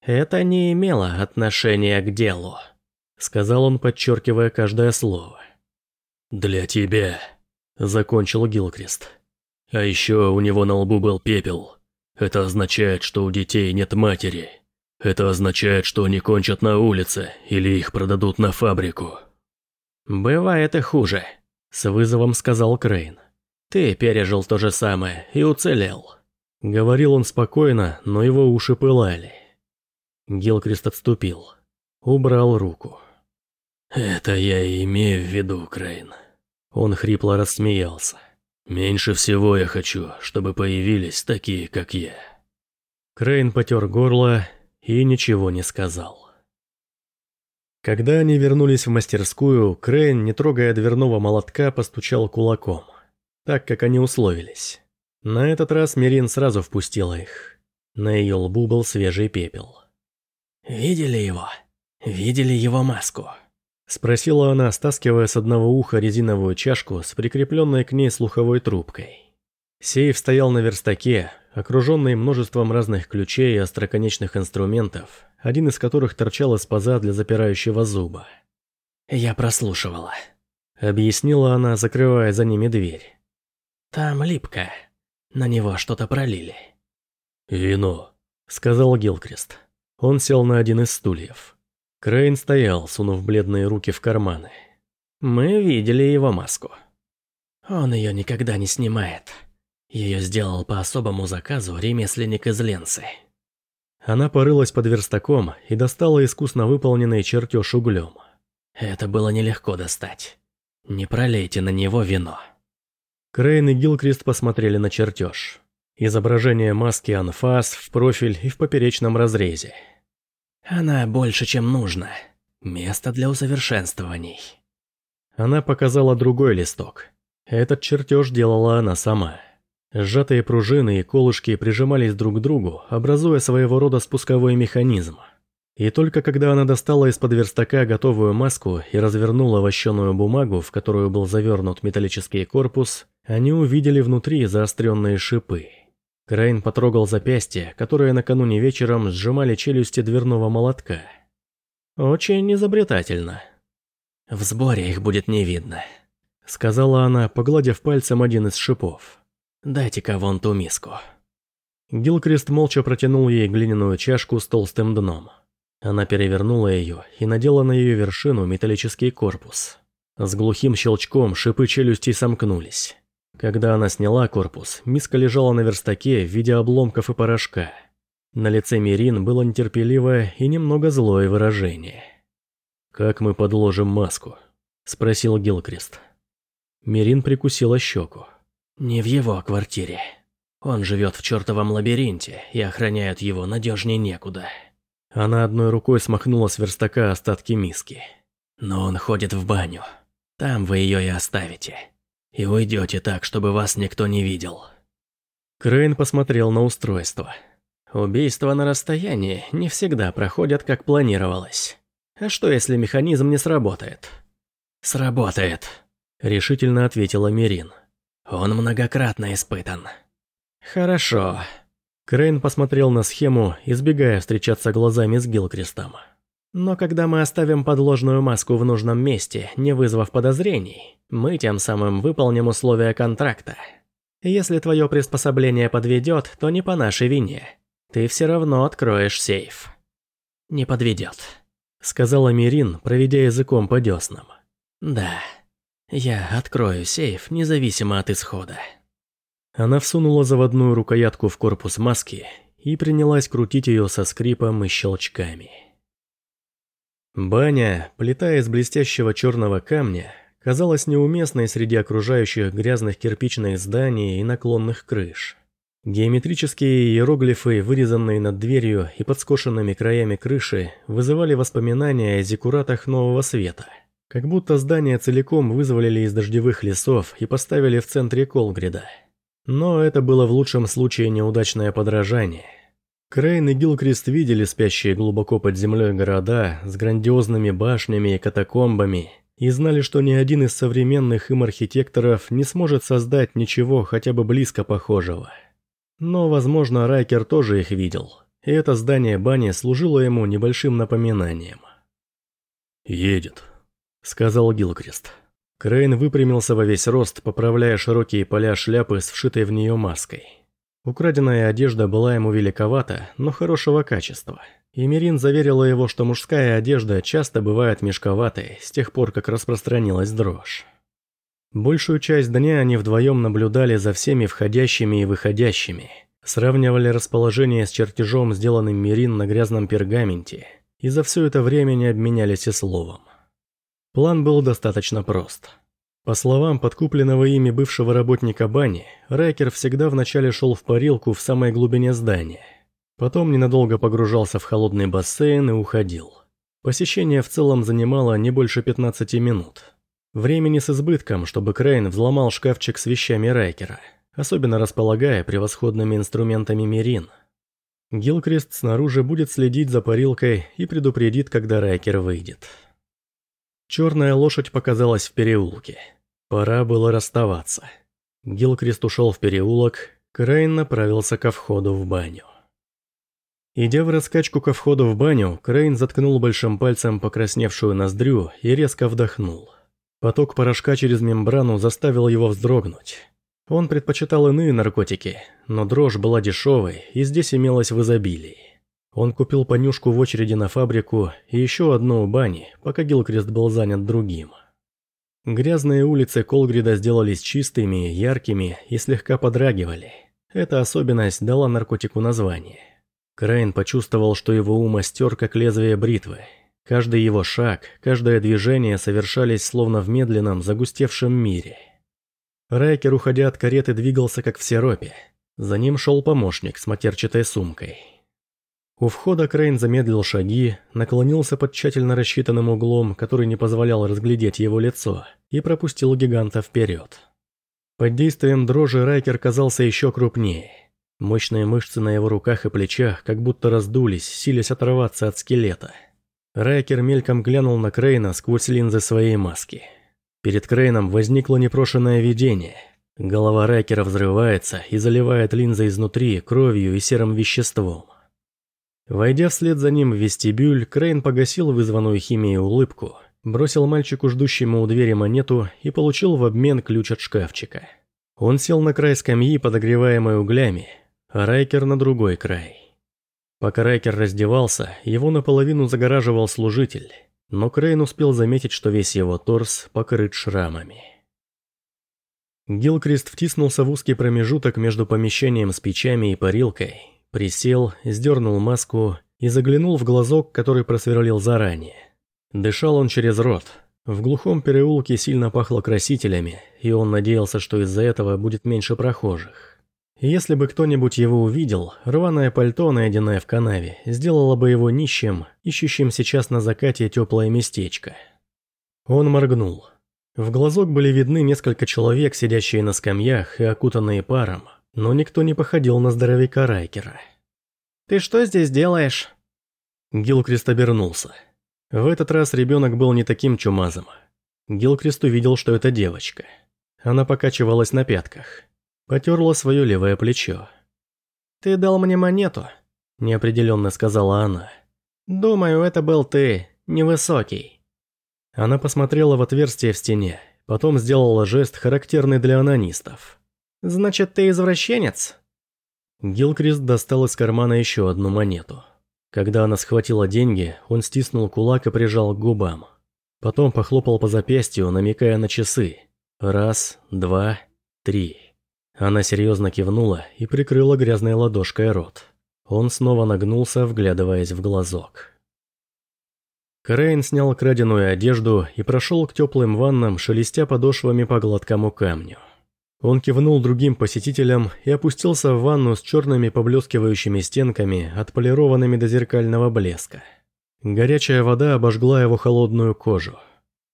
«Это не имело отношения к делу», — сказал он, подчеркивая каждое слово. «Для тебя», — закончил Гилкрист. «А еще у него на лбу был пепел. Это означает, что у детей нет матери. Это означает, что они кончат на улице или их продадут на фабрику». «Бывает и хуже», с вызовом сказал Крейн. «Ты пережил то же самое и уцелел». Говорил он спокойно, но его уши пылали. Гилкрист отступил. Убрал руку. «Это я и имею в виду, Крейн». Он хрипло рассмеялся. «Меньше всего я хочу, чтобы появились такие, как я». Крейн потер горло и ничего не сказал. Когда они вернулись в мастерскую, Крейн, не трогая дверного молотка, постучал кулаком. Так, как они условились. На этот раз Мирин сразу впустила их. На ее лбу был свежий пепел. «Видели его? Видели его маску?» Спросила она, стаскивая с одного уха резиновую чашку с прикрепленной к ней слуховой трубкой. Сейф стоял на верстаке, окруженный множеством разных ключей и остроконечных инструментов, один из которых торчал из паза для запирающего зуба. «Я прослушивала», — объяснила она, закрывая за ними дверь. «Там липко. На него что-то пролили». «Вино», — сказал Гилкрест. Он сел на один из стульев. Крейн стоял, сунув бледные руки в карманы. Мы видели его маску. Он ее никогда не снимает. Ее сделал по особому заказу ремесленник из Ленцы. Она порылась под верстаком и достала искусно выполненный чертеж углем. Это было нелегко достать. Не пролейте на него вино. Крейн и Гилкрист посмотрели на чертеж. Изображение маски анфас в профиль и в поперечном разрезе. Она больше, чем нужно. Место для усовершенствований. Она показала другой листок. Этот чертеж делала она сама. Сжатые пружины и колышки прижимались друг к другу, образуя своего рода спусковой механизм. И только когда она достала из-под верстака готовую маску и развернула вощеную бумагу, в которую был завернут металлический корпус, они увидели внутри заостренные шипы. Крейн потрогал запястье, которые накануне вечером сжимали челюсти дверного молотка. «Очень изобретательно. В сборе их будет не видно», — сказала она, погладив пальцем один из шипов. «Дайте-ка вон ту миску». Гилкрест молча протянул ей глиняную чашку с толстым дном. Она перевернула ее и надела на ее вершину металлический корпус. С глухим щелчком шипы челюстей сомкнулись. Когда она сняла корпус, миска лежала на верстаке в виде обломков и порошка. На лице Мирин было нетерпеливое и немного злое выражение. «Как мы подложим маску?» – спросил Гилкрест. Мирин прикусила щеку. «Не в его квартире. Он живет в чертовом лабиринте, и охраняют его надежнее некуда». Она одной рукой смахнула с верстака остатки миски. «Но он ходит в баню. Там вы ее и оставите. И уйдете так, чтобы вас никто не видел. Крейн посмотрел на устройство. Убийства на расстоянии не всегда проходят, как планировалось. А что, если механизм не сработает? Сработает, решительно ответила Мирин. Он многократно испытан. Хорошо. Крейн посмотрел на схему, избегая встречаться глазами с Гилкрестом. Но когда мы оставим подложную маску в нужном месте, не вызвав подозрений, мы тем самым выполним условия контракта. Если твое приспособление подведет, то не по нашей вине. Ты все равно откроешь сейф. Не подведет, сказала Мирин, проведя языком по деснам. Да, я открою сейф, независимо от исхода. Она всунула заводную рукоятку в корпус маски и принялась крутить ее со скрипом и щелчками. Баня, плита из блестящего черного камня, казалась неуместной среди окружающих грязных кирпичных зданий и наклонных крыш. Геометрические иероглифы, вырезанные над дверью и подскошенными краями крыши, вызывали воспоминания о зекуратах нового света. Как будто здание целиком вызволили из дождевых лесов и поставили в центре Колгрида. Но это было в лучшем случае неудачное подражание. Крейн и Гилкрист видели спящие глубоко под землей города с грандиозными башнями и катакомбами и знали, что ни один из современных им архитекторов не сможет создать ничего хотя бы близко похожего. Но, возможно, Райкер тоже их видел, и это здание бани служило ему небольшим напоминанием. «Едет», — сказал Гилкрист. Крейн выпрямился во весь рост, поправляя широкие поля шляпы с вшитой в нее маской. Украденная одежда была ему великовата, но хорошего качества. И Мирин заверила его, что мужская одежда часто бывает мешковатой с тех пор, как распространилась дрожь. Большую часть дня они вдвоем наблюдали за всеми входящими и выходящими, сравнивали расположение с чертежом, сделанным Мирин на грязном пергаменте, и за все это время не обменялись и словом. План был достаточно прост – по словам подкупленного ими бывшего работника бани, Райкер всегда вначале шел в парилку в самой глубине здания. Потом ненадолго погружался в холодный бассейн и уходил. Посещение в целом занимало не больше 15 минут. Времени с избытком, чтобы Крейн взломал шкафчик с вещами Райкера, особенно располагая превосходными инструментами Мирин. Гилкрест снаружи будет следить за парилкой и предупредит, когда Райкер выйдет. Черная лошадь показалась в переулке. Пора было расставаться. Гилкрист ушел в переулок, Крейн направился ко входу в баню. Идя в раскачку ко входу в баню, Крейн заткнул большим пальцем покрасневшую ноздрю и резко вдохнул. Поток порошка через мембрану заставил его вздрогнуть. Он предпочитал иные наркотики, но дрожь была дешевой и здесь имелась в изобилии. Он купил понюшку в очереди на фабрику и еще одну у бани, пока Гилкрест был занят другим. Грязные улицы Колгрида сделались чистыми, яркими и слегка подрагивали. Эта особенность дала наркотику название. Крайн почувствовал, что его ум остер, как лезвие бритвы. Каждый его шаг, каждое движение совершались словно в медленном, загустевшем мире. Райкер, уходя от кареты, двигался как в сиропе. За ним шел помощник с матерчатой сумкой. У входа Крейн замедлил шаги, наклонился под тщательно рассчитанным углом, который не позволял разглядеть его лицо, и пропустил гиганта вперед. Под действием дрожи Райкер казался еще крупнее. Мощные мышцы на его руках и плечах как будто раздулись, силясь оторваться от скелета. Райкер мельком глянул на Крейна сквозь линзы своей маски. Перед Крейном возникло непрошенное видение. Голова Райкера взрывается и заливает линзы изнутри кровью и серым веществом. Войдя вслед за ним в вестибюль, Крейн погасил вызванную химией улыбку, бросил мальчику, ждущему у двери монету, и получил в обмен ключ от шкафчика. Он сел на край скамьи, подогреваемой углями, а Райкер на другой край. Пока Райкер раздевался, его наполовину загораживал служитель, но Крейн успел заметить, что весь его торс покрыт шрамами. Гилкрист втиснулся в узкий промежуток между помещением с печами и парилкой Присел, сдернул маску и заглянул в глазок, который просверлил заранее. Дышал он через рот. В глухом переулке сильно пахло красителями, и он надеялся, что из-за этого будет меньше прохожих. Если бы кто-нибудь его увидел, рваное пальто, найденное в канаве, сделало бы его нищим, ищущим сейчас на закате теплое местечко. Он моргнул. В глазок были видны несколько человек, сидящие на скамьях и окутанные паром, но никто не походил на здоровяка Райкера. «Ты что здесь делаешь?» Гилкрист обернулся. В этот раз ребенок был не таким чумазом. Гилкрист увидел, что это девочка. Она покачивалась на пятках. Потерла свое левое плечо. «Ты дал мне монету», – неопределенно сказала она. «Думаю, это был ты, невысокий». Она посмотрела в отверстие в стене, потом сделала жест, характерный для анонистов. «Значит, ты извращенец?» Гилкрист достал из кармана еще одну монету. Когда она схватила деньги, он стиснул кулак и прижал к губам. Потом похлопал по запястью, намекая на часы. Раз, два, три. Она серьезно кивнула и прикрыла грязной ладошкой рот. Он снова нагнулся, вглядываясь в глазок. Крейн снял краденую одежду и прошел к теплым ваннам, шелестя подошвами по гладкому камню. Он кивнул другим посетителям и опустился в ванну с черными поблескивающими стенками, отполированными до зеркального блеска. Горячая вода обожгла его холодную кожу.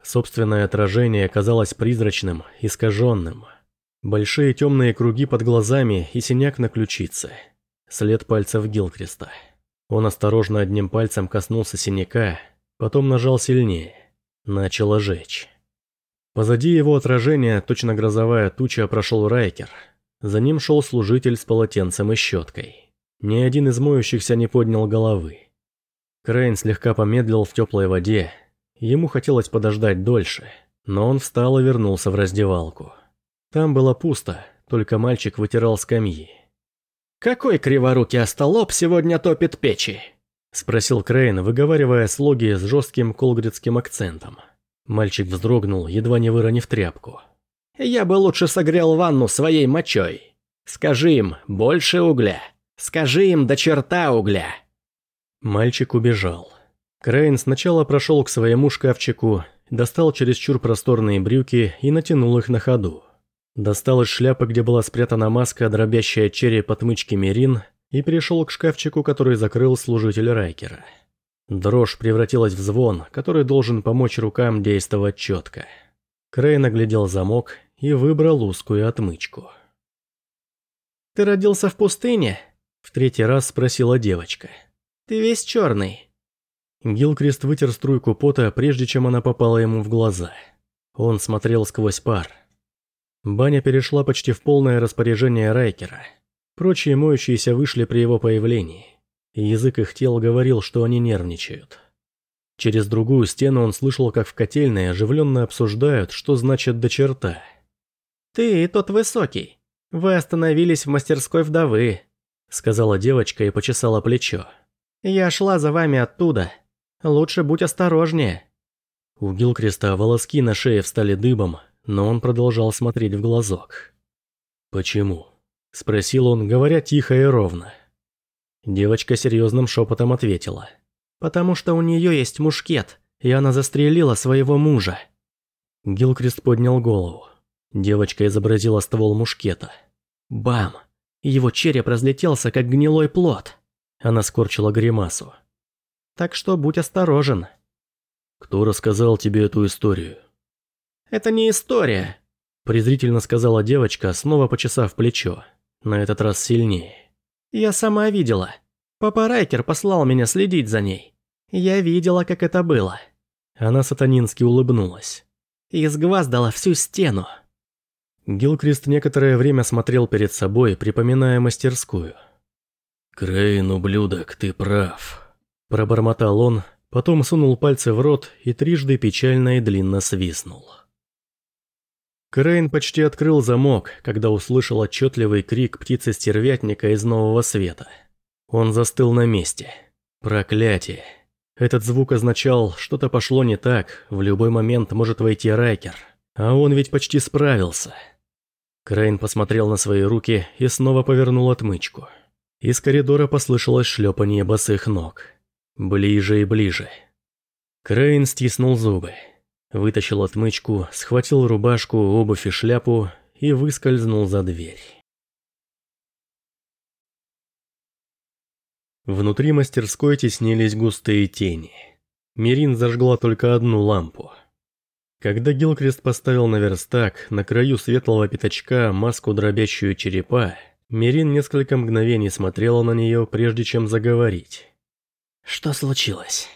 Собственное отражение казалось призрачным, искаженным. Большие темные круги под глазами и синяк на ключице. След пальцев Гилкреста. Он осторожно одним пальцем коснулся синяка, потом нажал сильнее. Начало жечь. Позади его отражения, точно грозовая туча, прошел Райкер. За ним шел служитель с полотенцем и щеткой. Ни один из моющихся не поднял головы. Крейн слегка помедлил в теплой воде. Ему хотелось подождать дольше, но он встал и вернулся в раздевалку. Там было пусто, только мальчик вытирал скамьи. «Какой криворукий остолоп сегодня топит печи?» – спросил Крейн, выговаривая слоги с жестким колгридским акцентом. Мальчик вздрогнул, едва не выронив тряпку. «Я бы лучше согрел ванну своей мочой. Скажи им, больше угля. Скажи им, до черта угля». Мальчик убежал. Крейн сначала прошел к своему шкафчику, достал чересчур просторные брюки и натянул их на ходу. Достал из шляпы, где была спрятана маска, дробящая череп отмычки Мерин, и перешел к шкафчику, который закрыл служитель Райкера. Дрожь превратилась в звон, который должен помочь рукам действовать четко. Крей наглядел замок и выбрал узкую отмычку. «Ты родился в пустыне?» – в третий раз спросила девочка. «Ты весь черный». Гилкрест вытер струйку пота, прежде чем она попала ему в глаза. Он смотрел сквозь пар. Баня перешла почти в полное распоряжение Райкера. Прочие моющиеся вышли при его появлении и язык их тел говорил, что они нервничают. Через другую стену он слышал, как в котельной оживленно обсуждают, что значит «до черта». «Ты тот высокий. Вы остановились в мастерской вдовы», — сказала девочка и почесала плечо. Я шла за вами оттуда. Лучше будь осторожнее». У Гилкреста волоски на шее встали дыбом, но он продолжал смотреть в глазок. «Почему?» – спросил он, говоря тихо и ровно. Девочка серьезным шепотом ответила. «Потому что у нее есть мушкет, и она застрелила своего мужа». Гилкрест поднял голову. Девочка изобразила ствол мушкета. Бам! Его череп разлетелся, как гнилой плод. Она скорчила гримасу. Так что будь осторожен. Кто рассказал тебе эту историю? Это не история, презрительно сказала девочка, снова почесав плечо, на этот раз сильнее. Я сама видела. Папа Райкер послал меня следить за ней. Я видела, как это было. Она сатанински улыбнулась. Изгваздала всю стену. Гилкрист некоторое время смотрел перед собой, припоминая мастерскую. «Крейн, ублюдок, ты прав», – пробормотал он, потом сунул пальцы в рот и трижды печально и длинно свистнул. Крейн почти открыл замок, когда услышал отчетливый крик птицы-стервятника из Нового Света. Он застыл на месте. Проклятие. Этот звук означал, что-то пошло не так, в любой момент может войти Райкер. А он ведь почти справился. Крейн посмотрел на свои руки и снова повернул отмычку. Из коридора послышалось шлепание босых ног. Ближе и ближе. Крейн стиснул зубы. Вытащил отмычку, схватил рубашку, обувь и шляпу и выскользнул за дверь. Внутри мастерской теснились густые тени. Мирин зажгла только одну лампу. Когда Гилкрест поставил на верстак на краю светлого пятачка маску дробящую черепа, Мирин несколько мгновений смотрела на нее, прежде чем заговорить. «Что случилось?»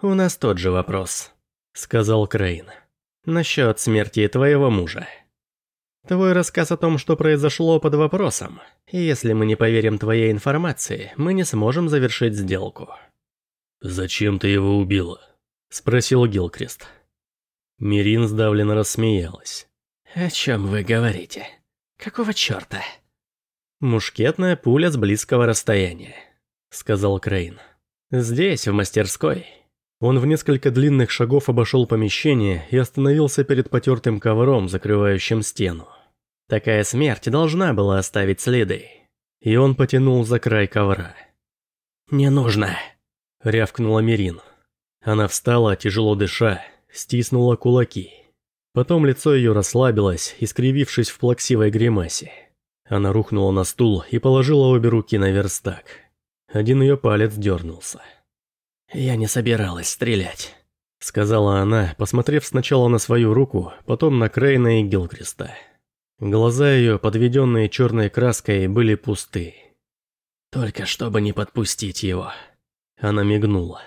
«У нас тот же вопрос», — сказал Крейн. «Насчет смерти твоего мужа. Твой рассказ о том, что произошло под вопросом. Если мы не поверим твоей информации, мы не сможем завершить сделку». «Зачем ты его убила?» — спросил Гилкрест. Мирин сдавленно рассмеялась. «О чем вы говорите? Какого черта?» «Мушкетная пуля с близкого расстояния», — сказал Крейн. «Здесь, в мастерской». Он в несколько длинных шагов обошел помещение и остановился перед потертым ковром, закрывающим стену. Такая смерть должна была оставить следы. И он потянул за край ковра. «Не нужно», — рявкнула Мирин. Она встала, тяжело дыша, стиснула кулаки. Потом лицо ее расслабилось, искривившись в плаксивой гримасе. Она рухнула на стул и положила обе руки на верстак. Один ее палец дернулся. «Я не собиралась стрелять», — сказала она, посмотрев сначала на свою руку, потом на Крейна и Гилкреста. Глаза ее, подведенные черной краской, были пусты. «Только чтобы не подпустить его». Она мигнула.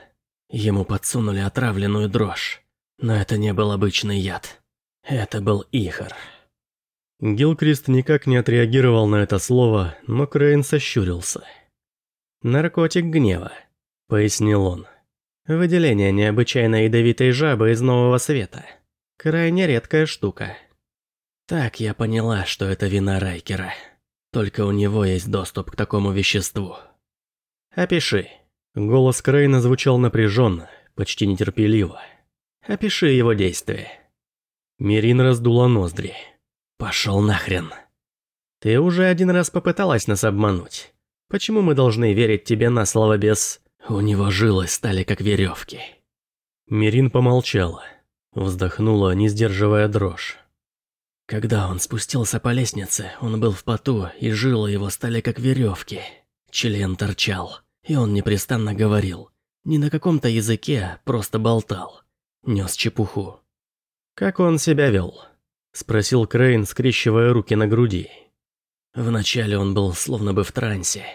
Ему подсунули отравленную дрожь. Но это не был обычный яд. Это был ихор. Гилкрист никак не отреагировал на это слово, но Крейн сощурился. «Наркотик гнева», — пояснил он. «Выделение необычайно ядовитой жабы из Нового Света. Крайне редкая штука». Так я поняла, что это вина Райкера. Только у него есть доступ к такому веществу. «Опиши». Голос Крейна звучал напряженно, почти нетерпеливо. Опиши его действия. Мирин раздула ноздри. Пошел нахрен. Ты уже один раз попыталась нас обмануть. Почему мы должны верить тебе на слово без... У него жилы стали как веревки. Мирин помолчала. Вздохнула, не сдерживая дрожь. Когда он спустился по лестнице, он был в поту, и жилы его стали как веревки. Член торчал, и он непрестанно говорил. Не на каком-то языке, просто болтал нес чепуху. «Как он себя вел?» – спросил Крейн, скрещивая руки на груди. Вначале он был словно бы в трансе.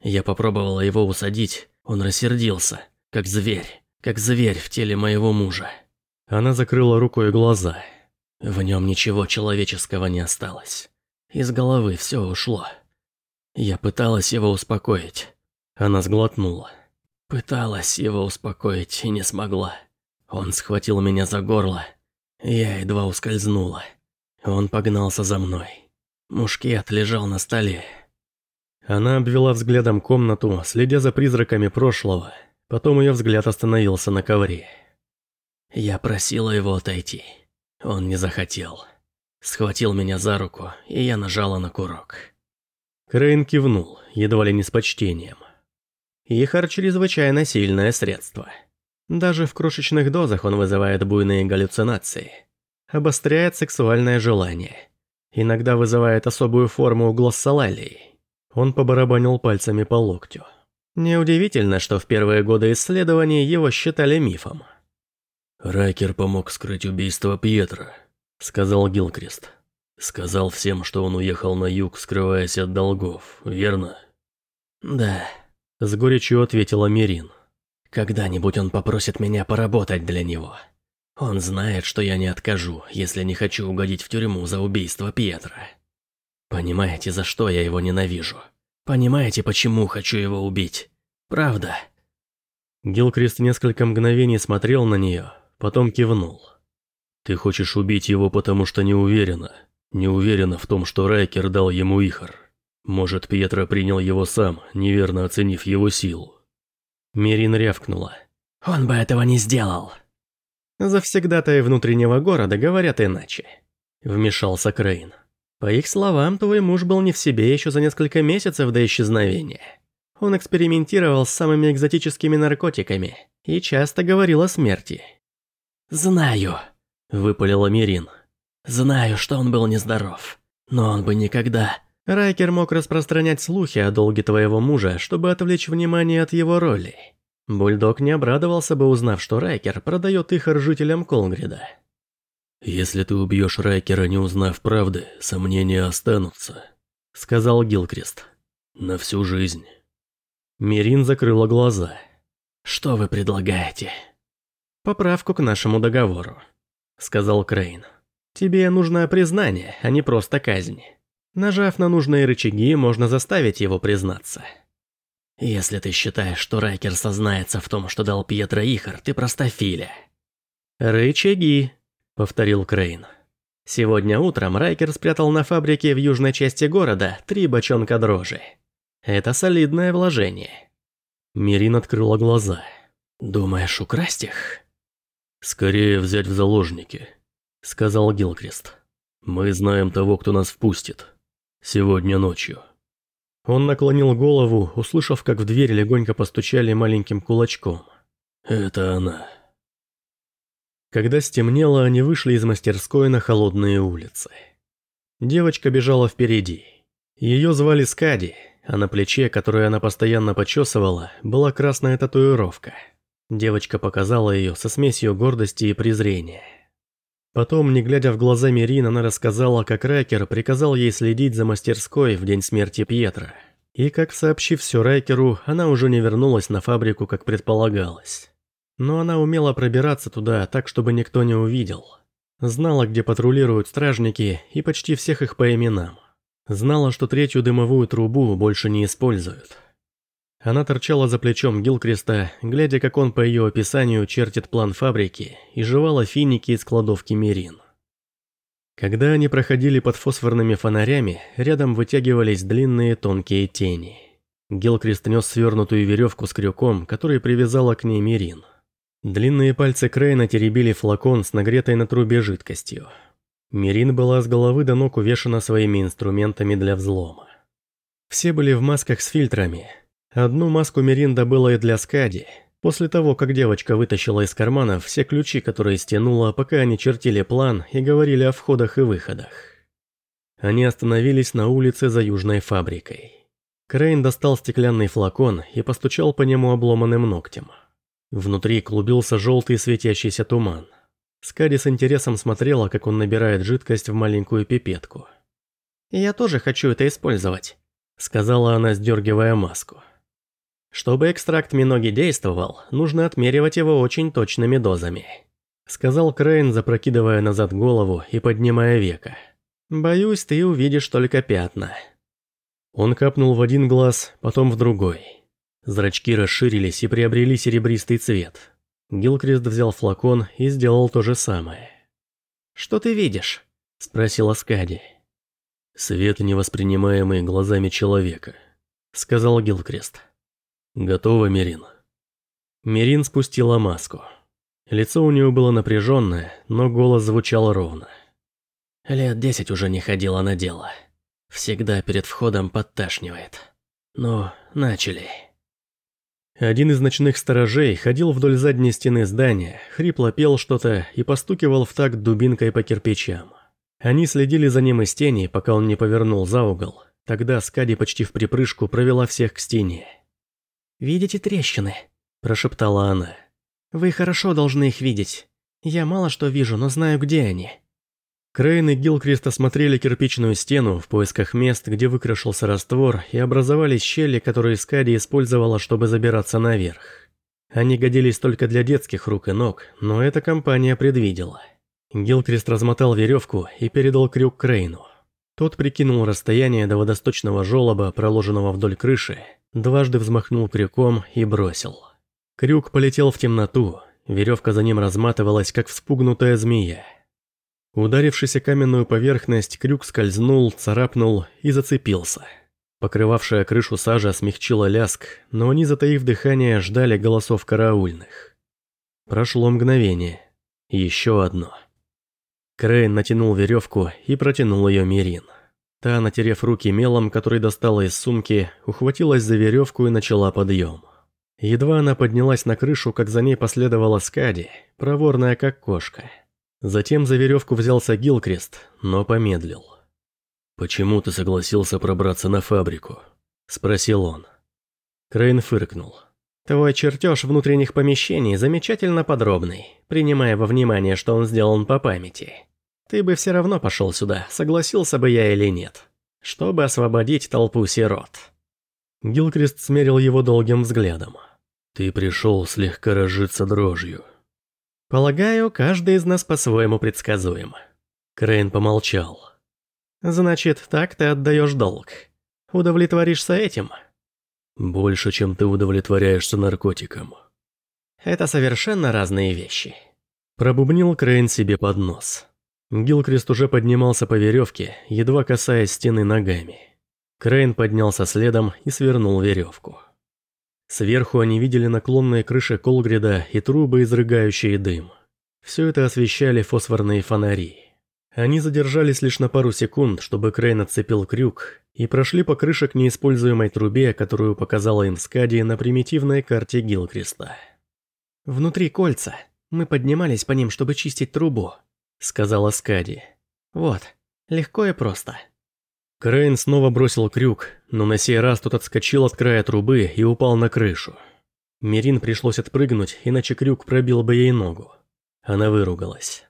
Я попробовала его усадить, он рассердился, как зверь, как зверь в теле моего мужа. Она закрыла рукой глаза. В нем ничего человеческого не осталось. Из головы все ушло. Я пыталась его успокоить. Она сглотнула. Пыталась его успокоить и не смогла. Он схватил меня за горло. Я едва ускользнула. Он погнался за мной. Мушкет лежал на столе. Она обвела взглядом комнату, следя за призраками прошлого. Потом ее взгляд остановился на ковре. Я просила его отойти. Он не захотел. Схватил меня за руку, и я нажала на курок. Крейн кивнул, едва ли не с почтением. Ихар – чрезвычайно сильное средство. Даже в крошечных дозах он вызывает буйные галлюцинации. Обостряет сексуальное желание. Иногда вызывает особую форму глоссолалии. Он побарабанил пальцами по локтю. Неудивительно, что в первые годы исследований его считали мифом. «Райкер помог скрыть убийство Пьетра», — сказал Гилкрест. «Сказал всем, что он уехал на юг, скрываясь от долгов, верно?» «Да», — с горечью ответила Мирин. «Когда-нибудь он попросит меня поработать для него. Он знает, что я не откажу, если не хочу угодить в тюрьму за убийство Пьетра. Понимаете, за что я его ненавижу? Понимаете, почему хочу его убить? Правда?» Гилкрест несколько мгновений смотрел на нее, потом кивнул. «Ты хочешь убить его, потому что не уверена. Не уверена в том, что Райкер дал ему Ихар. Может, Пьетро принял его сам, неверно оценив его силу. Мерин рявкнула. «Он бы этого не сделал!» «Завсегда-то и внутреннего города говорят иначе», – вмешался Крейн. «По их словам, твой муж был не в себе еще за несколько месяцев до исчезновения. Он экспериментировал с самыми экзотическими наркотиками и часто говорил о смерти». «Знаю», – выпалила Мирин. «Знаю, что он был нездоров, но он бы никогда...» Райкер мог распространять слухи о долге твоего мужа, чтобы отвлечь внимание от его роли. Бульдог не обрадовался бы, узнав, что Райкер продает их жителям Колгрида. «Если ты убьешь Райкера, не узнав правды, сомнения останутся», — сказал Гилкрест. «На всю жизнь». Мирин закрыла глаза. «Что вы предлагаете?» «Поправку к нашему договору», — сказал Крейн. «Тебе нужно признание, а не просто казнь». Нажав на нужные рычаги, можно заставить его признаться. Если ты считаешь, что Райкер сознается в том, что дал Пьетро Ихар, ты простофиля. «Рычаги», — повторил Крейн. Сегодня утром Райкер спрятал на фабрике в южной части города три бочонка дрожжи. Это солидное вложение. Мирин открыла глаза. «Думаешь, украсть их?» «Скорее взять в заложники», — сказал Гилкрест. «Мы знаем того, кто нас впустит». Сегодня ночью. Он наклонил голову, услышав, как в дверь легонько постучали маленьким кулачком. Это она. Когда стемнело, они вышли из мастерской на холодные улицы. Девочка бежала впереди. Ее звали Скади, а на плече, которое она постоянно почесывала, была красная татуировка. Девочка показала ее со смесью гордости и презрения. Потом, не глядя в глаза Мирин, она рассказала, как Райкер приказал ей следить за мастерской в день смерти Пьетра. И как, сообщив все Райкеру, она уже не вернулась на фабрику, как предполагалось. Но она умела пробираться туда так, чтобы никто не увидел. Знала, где патрулируют стражники, и почти всех их по именам. Знала, что третью дымовую трубу больше не используют. Она торчала за плечом Гилкреста, глядя, как он по ее описанию чертит план фабрики и жевала финики из кладовки Мирин. Когда они проходили под фосфорными фонарями, рядом вытягивались длинные тонкие тени. Гилкрест нес свернутую веревку с крюком, который привязала к ней Мирин. Длинные пальцы Крейна теребили флакон с нагретой на трубе жидкостью. Мирин была с головы до ног увешана своими инструментами для взлома. Все были в масках с фильтрами – Одну маску Миринда было и для Скади. После того, как девочка вытащила из карманов все ключи, которые стянула, пока они чертили план и говорили о входах и выходах. Они остановились на улице за южной фабрикой. Крейн достал стеклянный флакон и постучал по нему обломанным ногтем. Внутри клубился желтый светящийся туман. Скади с интересом смотрела, как он набирает жидкость в маленькую пипетку. «Я тоже хочу это использовать», — сказала она, сдергивая маску. Чтобы экстракт миноги действовал, нужно отмеривать его очень точными дозами. Сказал Крейн, запрокидывая назад голову и поднимая века. Боюсь, ты увидишь только пятна. Он капнул в один глаз, потом в другой. Зрачки расширились и приобрели серебристый цвет. Гилкрест взял флакон и сделал то же самое. «Что ты видишь?» – спросила Скади. «Свет, невоспринимаемый глазами человека», сказал Гилкрест. Готово, Мирин. Мирин спустила маску. Лицо у нее было напряженное, но голос звучал ровно. Лет десять уже не ходила на дело. Всегда перед входом подташнивает. Ну, начали. Один из ночных сторожей ходил вдоль задней стены здания, хрипло пел что-то и постукивал в такт дубинкой по кирпичам. Они следили за ним из тени, пока он не повернул за угол. Тогда Скади почти в припрыжку провела всех к стене. «Видите трещины?» – прошептала она. «Вы хорошо должны их видеть. Я мало что вижу, но знаю, где они». Крейн и Гилкрист осмотрели кирпичную стену в поисках мест, где выкрашился раствор, и образовались щели, которые Скади использовала, чтобы забираться наверх. Они годились только для детских рук и ног, но эта компания предвидела. Гилкрист размотал веревку и передал крюк Крейну. Тот прикинул расстояние до водосточного желоба, проложенного вдоль крыши, дважды взмахнул крюком и бросил. Крюк полетел в темноту, веревка за ним разматывалась, как вспугнутая змея. Ударившись о каменную поверхность, крюк скользнул, царапнул и зацепился. Покрывавшая крышу сажа смягчила ляск, но они, затаив дыхание, ждали голосов караульных. Прошло мгновение. Еще одно. Крейн натянул веревку и протянул ее Мирин. Та, натерев руки мелом, который достала из сумки, ухватилась за веревку и начала подъем. Едва она поднялась на крышу, как за ней последовала Скади, проворная как кошка. Затем за веревку взялся Гилкрест, но помедлил. «Почему ты согласился пробраться на фабрику?» – спросил он. Крейн фыркнул. «Твой чертеж внутренних помещений замечательно подробный, принимая во внимание, что он сделан по памяти. Ты бы все равно пошел сюда, согласился бы я или нет, чтобы освободить толпу сирот». Гилкрест смерил его долгим взглядом. «Ты пришел слегка разжиться дрожью», Полагаю, каждый из нас по-своему предсказуем. Крейн помолчал. Значит, так ты отдаешь долг. Удовлетворишься этим? Больше, чем ты удовлетворяешься наркотиком. Это совершенно разные вещи. Пробубнил Крейн себе под нос. Гилкрист уже поднимался по веревке, едва касаясь стены ногами. Крейн поднялся следом и свернул веревку. Сверху они видели наклонные крыши Колгрида и трубы, изрыгающие дым. Все это освещали фосфорные фонари. Они задержались лишь на пару секунд, чтобы Крейн отцепил крюк, и прошли по крыше к неиспользуемой трубе, которую показала им Скади на примитивной карте Гилкриста. «Внутри кольца. Мы поднимались по ним, чтобы чистить трубу», — сказала Скади. «Вот, легко и просто». Крейн снова бросил крюк, но на сей раз тот отскочил от края трубы и упал на крышу. Мирин пришлось отпрыгнуть, иначе крюк пробил бы ей ногу. Она выругалась.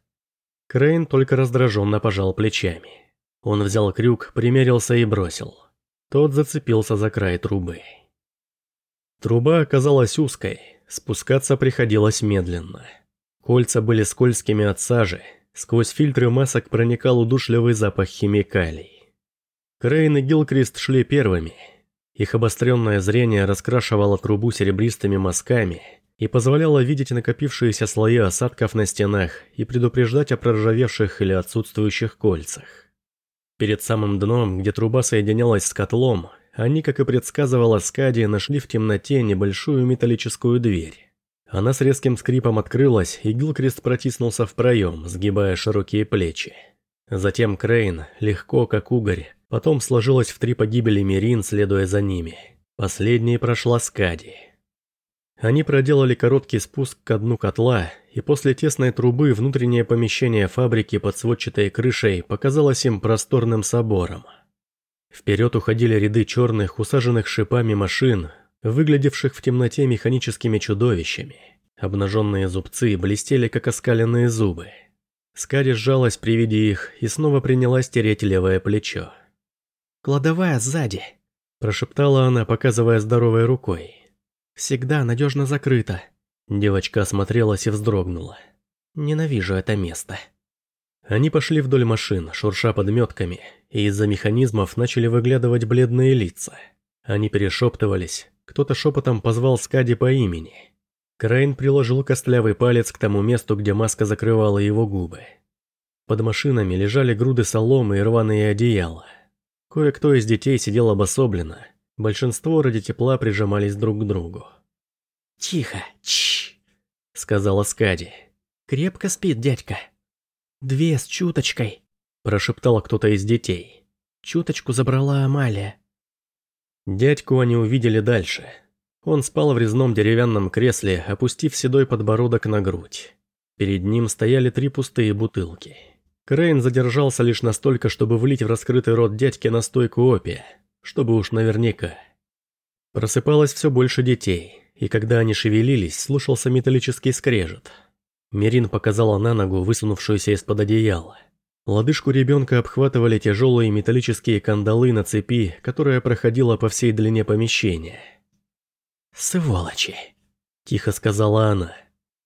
Крейн только раздраженно пожал плечами. Он взял крюк, примерился и бросил. Тот зацепился за край трубы. Труба оказалась узкой, спускаться приходилось медленно. Кольца были скользкими от сажи, сквозь фильтры масок проникал удушливый запах химикалий. Крейн и Гилкрист шли первыми. Их обостренное зрение раскрашивало трубу серебристыми мазками и позволяло видеть накопившиеся слои осадков на стенах и предупреждать о проржавевших или отсутствующих кольцах. Перед самым дном, где труба соединялась с котлом, они, как и предсказывала Скади, нашли в темноте небольшую металлическую дверь. Она с резким скрипом открылась, и Гилкрист протиснулся в проем, сгибая широкие плечи. Затем Крейн, легко как угорь, Потом сложилась в три погибели Мирин, следуя за ними. Последней прошла Скади. Они проделали короткий спуск к дну котла, и после тесной трубы внутреннее помещение фабрики под сводчатой крышей показалось им просторным собором. Вперед уходили ряды черных, усаженных шипами машин, выглядевших в темноте механическими чудовищами. Обнаженные зубцы блестели, как оскаленные зубы. Скари сжалась при виде их и снова принялась тереть левое плечо. «Кладовая сзади», – прошептала она, показывая здоровой рукой. «Всегда надежно закрыто». Девочка осмотрелась и вздрогнула. «Ненавижу это место». Они пошли вдоль машин, шурша подметками, и из-за механизмов начали выглядывать бледные лица. Они перешептывались, кто-то шепотом позвал Скади по имени. Крейн приложил костлявый палец к тому месту, где маска закрывала его губы. Под машинами лежали груды соломы и рваные одеяла. Кое-кто из детей сидел обособленно. Большинство ради тепла прижимались друг к другу. «Тихо, чш!» — сказала Скади. «Крепко спит дядька». «Две с чуточкой», — прошептал кто-то из детей. «Чуточку забрала Амалия». Дядьку они увидели дальше. Он спал в резном деревянном кресле, опустив седой подбородок на грудь. Перед ним стояли три пустые бутылки. Крейн задержался лишь настолько, чтобы влить в раскрытый рот дядьки настойку опия, чтобы уж наверняка. Просыпалось все больше детей, и когда они шевелились, слушался металлический скрежет. Мерин показала на ногу, высунувшуюся из-под одеяла. Лодыжку ребенка обхватывали тяжелые металлические кандалы на цепи, которая проходила по всей длине помещения. «Сволочи!» – тихо сказала она.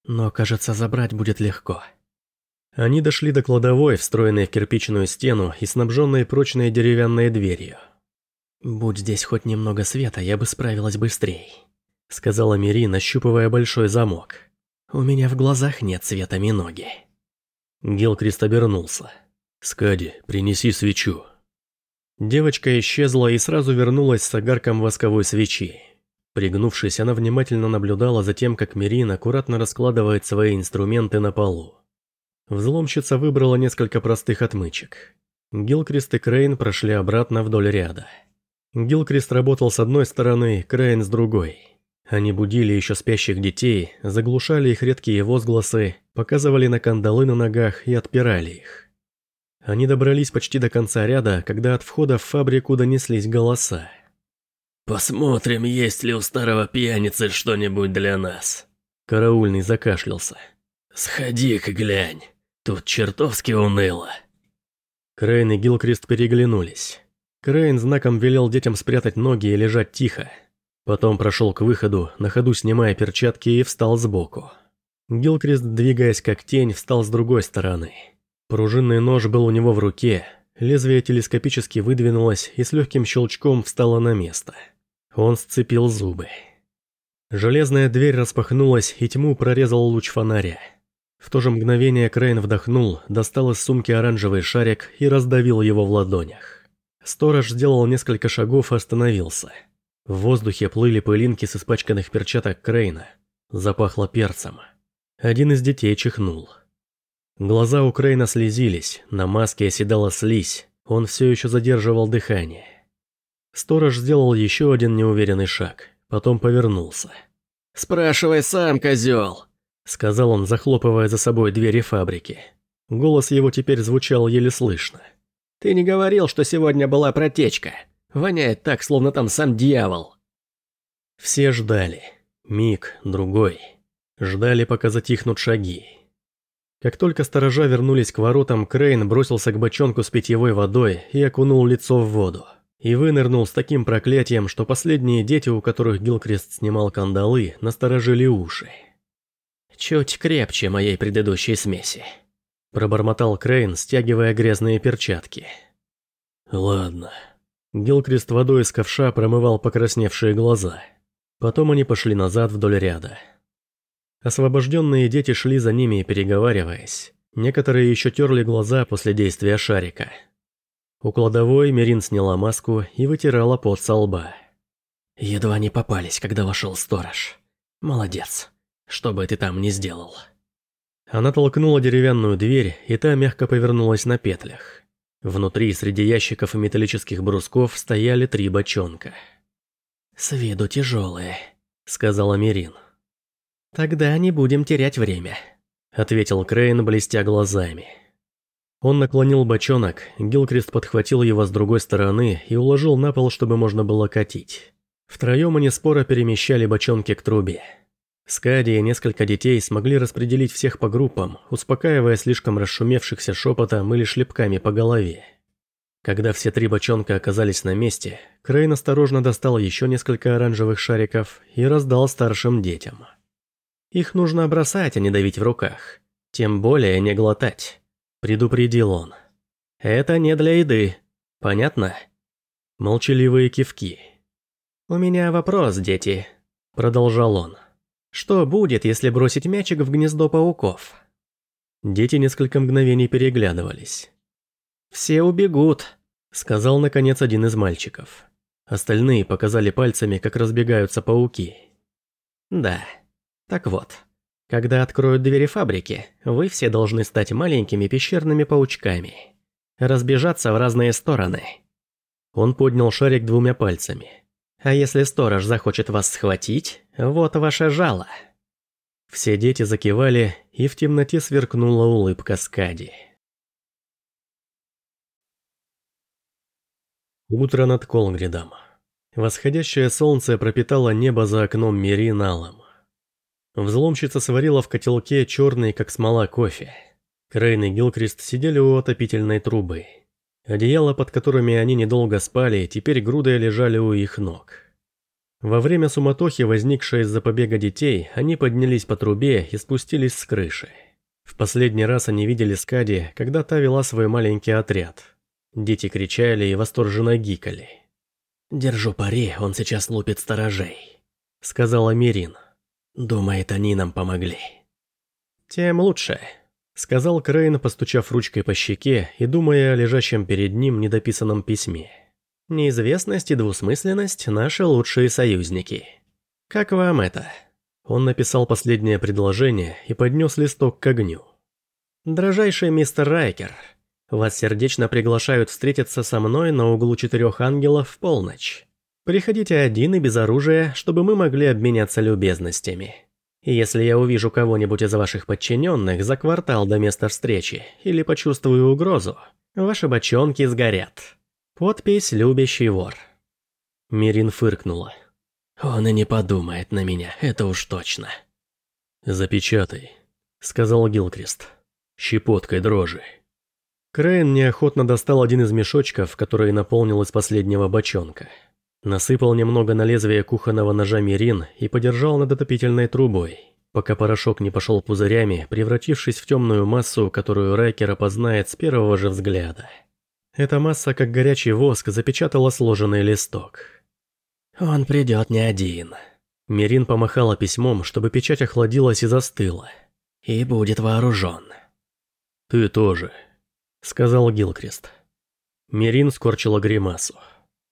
«Но, кажется, забрать будет легко». Они дошли до кладовой, встроенной в кирпичную стену и снабженной прочной деревянной дверью. «Будь здесь хоть немного света, я бы справилась быстрее», – сказала Мири, нащупывая большой замок. «У меня в глазах нет света миноги». Гилкрист обернулся. «Скади, принеси свечу». Девочка исчезла и сразу вернулась с огарком восковой свечи. Пригнувшись, она внимательно наблюдала за тем, как Мирин аккуратно раскладывает свои инструменты на полу. Взломщица выбрала несколько простых отмычек. Гилкрист и Крейн прошли обратно вдоль ряда. Гилкрист работал с одной стороны, Крейн с другой. Они будили еще спящих детей, заглушали их редкие возгласы, показывали на кандалы на ногах и отпирали их. Они добрались почти до конца ряда, когда от входа в фабрику донеслись голоса. «Посмотрим, есть ли у старого пьяницы что-нибудь для нас». Караульный закашлялся. «Сходи-ка глянь, тут чертовски уныло». Крейн и Гилкрист переглянулись. Крейн знаком велел детям спрятать ноги и лежать тихо. Потом прошел к выходу, на ходу снимая перчатки и встал сбоку. Гилкрист, двигаясь как тень, встал с другой стороны. Пружинный нож был у него в руке, лезвие телескопически выдвинулось и с легким щелчком встало на место. Он сцепил зубы. Железная дверь распахнулась, и тьму прорезал луч фонаря. В то же мгновение Крейн вдохнул, достал из сумки оранжевый шарик и раздавил его в ладонях. Сторож сделал несколько шагов и остановился. В воздухе плыли пылинки с испачканных перчаток Крейна. Запахло перцем. Один из детей чихнул. Глаза у Крейна слезились, на маске оседала слизь, он все еще задерживал дыхание. Сторож сделал еще один неуверенный шаг, потом повернулся. «Спрашивай сам, козел!» – сказал он, захлопывая за собой двери фабрики. Голос его теперь звучал еле слышно. «Ты не говорил, что сегодня была протечка? Воняет так, словно там сам дьявол!» Все ждали. Миг, другой. Ждали, пока затихнут шаги. Как только сторожа вернулись к воротам, Крейн бросился к бочонку с питьевой водой и окунул лицо в воду. И вынырнул с таким проклятием, что последние дети, у которых Гилкрест снимал кандалы, насторожили уши. «Чуть крепче моей предыдущей смеси», – пробормотал Крейн, стягивая грязные перчатки. «Ладно». Гилкрест водой из ковша промывал покрасневшие глаза. Потом они пошли назад вдоль ряда. Освобожденные дети шли за ними, переговариваясь. Некоторые еще терли глаза после действия шарика. У кладовой Мерин сняла маску и вытирала пот со лба. «Едва не попались, когда вошел сторож. Молодец. Что бы ты там ни сделал». Она толкнула деревянную дверь, и та мягко повернулась на петлях. Внутри, среди ящиков и металлических брусков, стояли три бочонка. «С виду тяжелые», — сказала Мерин. «Тогда не будем терять время», — ответил Крейн, блестя глазами. Он наклонил бочонок, Гилкрест подхватил его с другой стороны и уложил на пол, чтобы можно было катить. Втроем они споро перемещали бочонки к трубе. Скади и несколько детей смогли распределить всех по группам, успокаивая слишком расшумевшихся шепотом или шлепками по голове. Когда все три бочонка оказались на месте, Крейн осторожно достал еще несколько оранжевых шариков и раздал старшим детям. Их нужно бросать, а не давить в руках. Тем более не глотать. Предупредил он. Это не для еды. Понятно? Молчаливые кивки. «У меня вопрос, дети», — продолжал он. «Что будет, если бросить мячик в гнездо пауков?» Дети несколько мгновений переглядывались. «Все убегут», — сказал наконец один из мальчиков. Остальные показали пальцами, как разбегаются пауки. Да. Так вот. Когда откроют двери фабрики, вы все должны стать маленькими пещерными паучками. Разбежаться в разные стороны. Он поднял шарик двумя пальцами. А если сторож захочет вас схватить, вот ваше жало. Все дети закивали, и в темноте сверкнула улыбка Скади. Утро над Колгридом. Восходящее солнце пропитало небо за окном Мири налом. Взломщица сварила в котелке черный, как смола, кофе. Крейн и Гилкрист сидели у отопительной трубы. Одеяла, под которыми они недолго спали, теперь грудой лежали у их ног. Во время суматохи, возникшей из-за побега детей, они поднялись по трубе и спустились с крыши. В последний раз они видели Скади, когда та вела свой маленький отряд. Дети кричали и восторженно гикали. «Держу пари, он сейчас лупит сторожей», — сказала Мирин. «Думает, они нам помогли». «Тем лучше», — сказал Крейн, постучав ручкой по щеке и думая о лежащем перед ним недописанном письме. Неизвестность и двусмысленность – наши лучшие союзники. Как вам это? Он написал последнее предложение и поднес листок к огню. Дрожайший мистер Райкер, вас сердечно приглашают встретиться со мной на углу четырех ангелов в полночь. Приходите один и без оружия, чтобы мы могли обменяться любезностями. Если я увижу кого-нибудь из ваших подчиненных за квартал до места встречи или почувствую угрозу, ваши бочонки сгорят. Подпись «Любящий вор». Мирин фыркнула. «Он и не подумает на меня, это уж точно». «Запечатай», — сказал Гилкрест. «Щепоткой дрожи». Крейн неохотно достал один из мешочков, который наполнил из последнего бочонка. Насыпал немного на лезвие кухонного ножа Мирин и подержал над отопительной трубой, пока порошок не пошел пузырями, превратившись в темную массу, которую Райкер опознает с первого же взгляда. Эта масса, как горячий воск, запечатала сложенный листок. «Он придет не один». Мирин помахала письмом, чтобы печать охладилась и застыла. «И будет вооружен». «Ты тоже», — сказал Гилкрест. Мирин скорчила гримасу.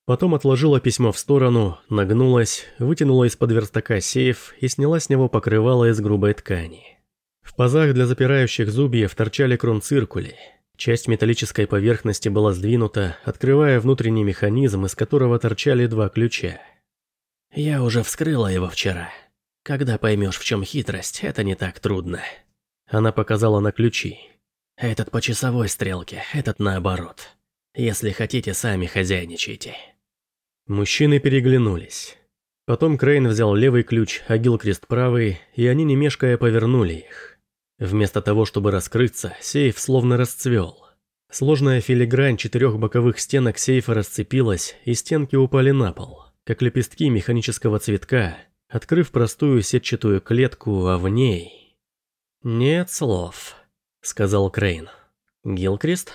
Потом отложила письмо в сторону, нагнулась, вытянула из-под верстака сейф и сняла с него покрывало из грубой ткани. В пазах для запирающих зубьев торчали кронциркули — Часть металлической поверхности была сдвинута, открывая внутренний механизм, из которого торчали два ключа. «Я уже вскрыла его вчера. Когда поймешь, в чем хитрость, это не так трудно». Она показала на ключи. «Этот по часовой стрелке, этот наоборот. Если хотите, сами хозяйничайте». Мужчины переглянулись. Потом Крейн взял левый ключ, а Гилкрест правый, и они не мешкая повернули их. Вместо того, чтобы раскрыться, сейф словно расцвел. Сложная филигрань четырех боковых стенок сейфа расцепилась, и стенки упали на пол, как лепестки механического цветка, открыв простую сетчатую клетку, а в ней... «Нет слов», — сказал Крейн. «Гилкрест?»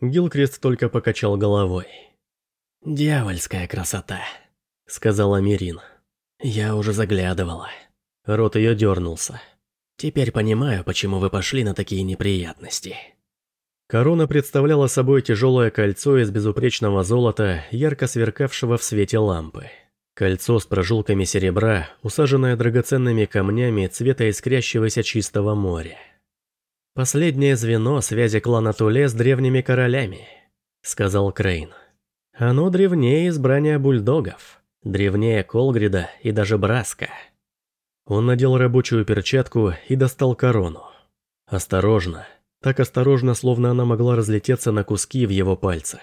Гилкрест только покачал головой. «Дьявольская красота», — сказала Мирин. «Я уже заглядывала». Рот ее дернулся. Теперь понимаю, почему вы пошли на такие неприятности. Корона представляла собой тяжелое кольцо из безупречного золота, ярко сверкавшего в свете лампы. Кольцо с прожилками серебра, усаженное драгоценными камнями цвета искрящегося чистого моря. «Последнее звено связи клана Туле с древними королями», — сказал Крейн. «Оно древнее избрания бульдогов, древнее Колгрида и даже Браска». Он надел рабочую перчатку и достал корону. Осторожно, так осторожно, словно она могла разлететься на куски в его пальцах.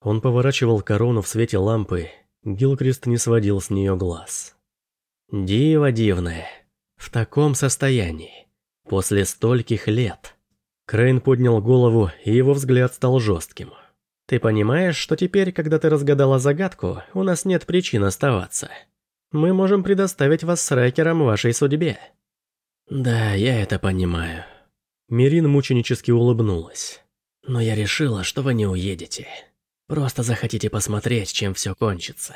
Он поворачивал корону в свете лампы, Гилкрист не сводил с нее глаз. «Диво дивное, в таком состоянии, после стольких лет». Крейн поднял голову, и его взгляд стал жестким. «Ты понимаешь, что теперь, когда ты разгадала загадку, у нас нет причин оставаться?» Мы можем предоставить вас с Райкером вашей судьбе». «Да, я это понимаю». Мирин мученически улыбнулась. «Но я решила, что вы не уедете. Просто захотите посмотреть, чем все кончится».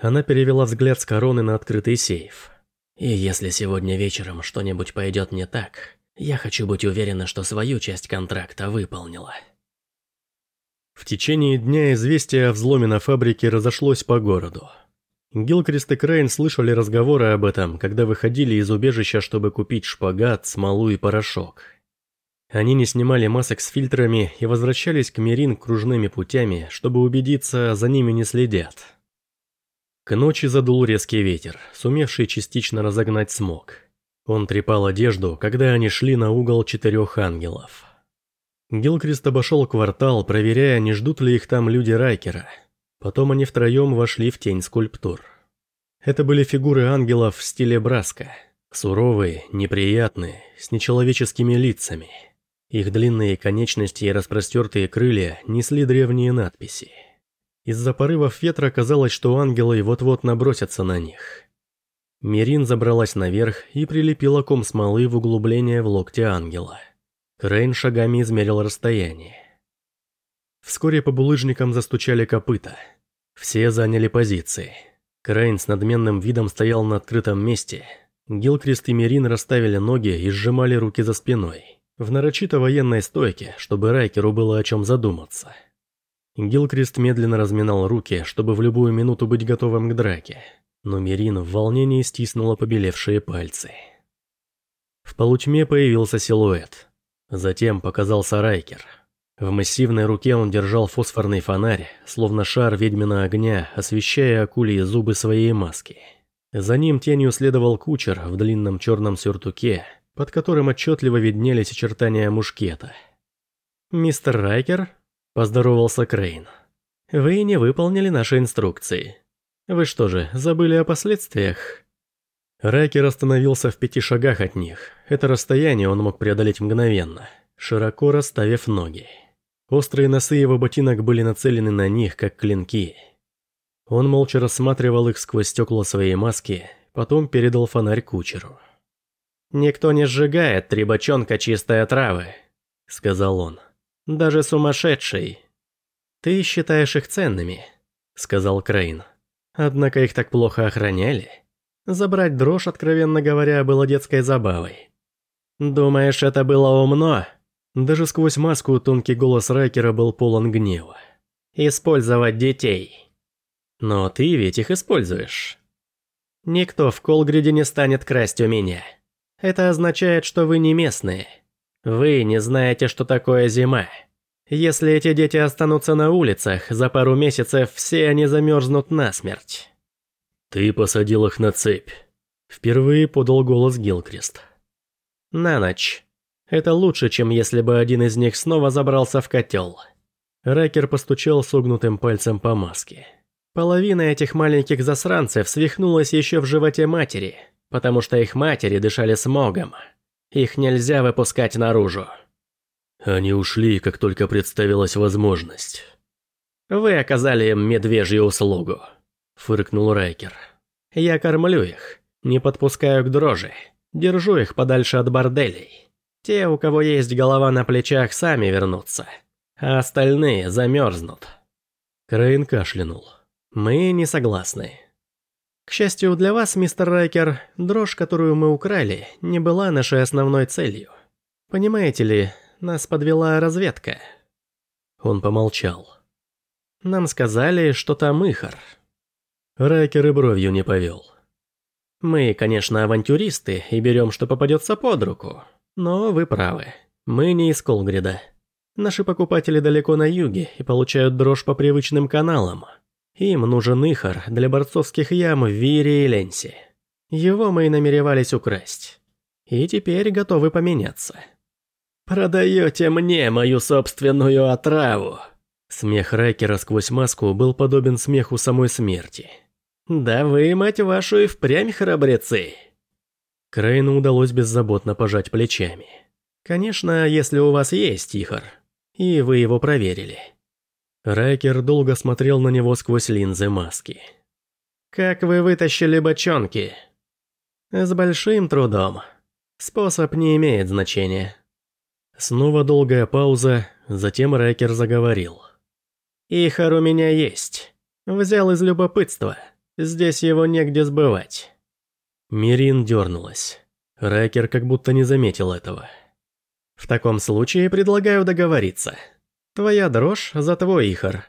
Она перевела взгляд с короны на открытый сейф. «И если сегодня вечером что-нибудь пойдет не так, я хочу быть уверена, что свою часть контракта выполнила». В течение дня известие о взломе на фабрике разошлось по городу. Гилкрист и Крейн слышали разговоры об этом, когда выходили из убежища, чтобы купить шпагат, смолу и порошок. Они не снимали масок с фильтрами и возвращались к Мерин кружными путями, чтобы убедиться, за ними не следят. К ночи задул резкий ветер, сумевший частично разогнать смог. Он трепал одежду, когда они шли на угол четырех ангелов. Гилкрист обошел квартал, проверяя, не ждут ли их там люди Райкера. Потом они втроем вошли в тень скульптур. Это были фигуры ангелов в стиле Браска. Суровые, неприятные, с нечеловеческими лицами. Их длинные конечности и распростертые крылья несли древние надписи. Из-за порывов ветра казалось, что ангелы вот-вот набросятся на них. Мирин забралась наверх и прилепила ком смолы в углубление в локте ангела. Крейн шагами измерил расстояние. Вскоре по булыжникам застучали копыта. Все заняли позиции. Крейн с надменным видом стоял на открытом месте. Гилкрист и Мирин расставили ноги и сжимали руки за спиной. В нарочито военной стойке, чтобы Райкеру было о чем задуматься. Гилкрист медленно разминал руки, чтобы в любую минуту быть готовым к драке, но Мирин в волнении стиснула побелевшие пальцы. В полутьме появился силуэт. Затем показался Райкер. В массивной руке он держал фосфорный фонарь, словно шар ведьмина огня, освещая акульи зубы своей маски. За ним тенью следовал кучер в длинном черном сюртуке, под которым отчетливо виднелись очертания мушкета. «Мистер Райкер?» Поздоровался Крейн. «Вы не выполнили наши инструкции. Вы что же, забыли о последствиях?» Райкер остановился в пяти шагах от них. Это расстояние он мог преодолеть мгновенно, широко расставив ноги. Острые носы его ботинок были нацелены на них, как клинки. Он молча рассматривал их сквозь стекла своей маски, потом передал фонарь кучеру. «Никто не сжигает три бочонка чистой отравы», — сказал он. Даже сумасшедший. Ты считаешь их ценными, сказал Крейн. Однако их так плохо охраняли. Забрать дрожь, откровенно говоря, было детской забавой. Думаешь, это было умно? Даже сквозь маску тонкий голос Райкера был полон гнева. Использовать детей. Но ты ведь их используешь. Никто в Колгриде не станет красть у меня. Это означает, что вы не местные. Вы не знаете, что такое зима. Если эти дети останутся на улицах, за пару месяцев все они замерзнут насмерть. Ты посадил их на цепь. Впервые подал голос Гилкрест. На ночь. Это лучше, чем если бы один из них снова забрался в котел. Райкер постучал согнутым пальцем по маске. Половина этих маленьких засранцев свихнулась еще в животе матери, потому что их матери дышали смогом. Их нельзя выпускать наружу. Они ушли, как только представилась возможность. Вы оказали им медвежью услугу, фыркнул Райкер. Я кормлю их, не подпускаю к дрожи, держу их подальше от борделей. Те, у кого есть голова на плечах, сами вернутся, а остальные замерзнут. Крейн кашлянул. Мы не согласны. К счастью для вас, мистер Райкер, дрожь, которую мы украли, не была нашей основной целью. Понимаете ли, нас подвела разведка. Он помолчал. Нам сказали, что там Ихар. Райкер и бровью не повел. Мы, конечно, авантюристы и берем, что попадется под руку. Но вы правы. Мы не из Колгрида. Наши покупатели далеко на юге и получают дрожь по привычным каналам – им нужен Ихар для борцовских ям в Вире и Ленсе. Его мы и намеревались украсть. И теперь готовы поменяться. «Продаете мне мою собственную отраву!» Смех Райкера сквозь маску был подобен смеху самой смерти. «Да вы, мать вашу, и впрямь храбрецы!» Крейну удалось беззаботно пожать плечами. «Конечно, если у вас есть Ихар, и вы его проверили». Райкер долго смотрел на него сквозь линзы маски. «Как вы вытащили бочонки?» «С большим трудом. Способ не имеет значения». Снова долгая пауза, затем Райкер заговорил. «Ихар у меня есть. Взял из любопытства. Здесь его негде сбывать». Мирин дернулась. Райкер как будто не заметил этого. «В таком случае предлагаю договориться. Твоя дрожь за твой Ихар.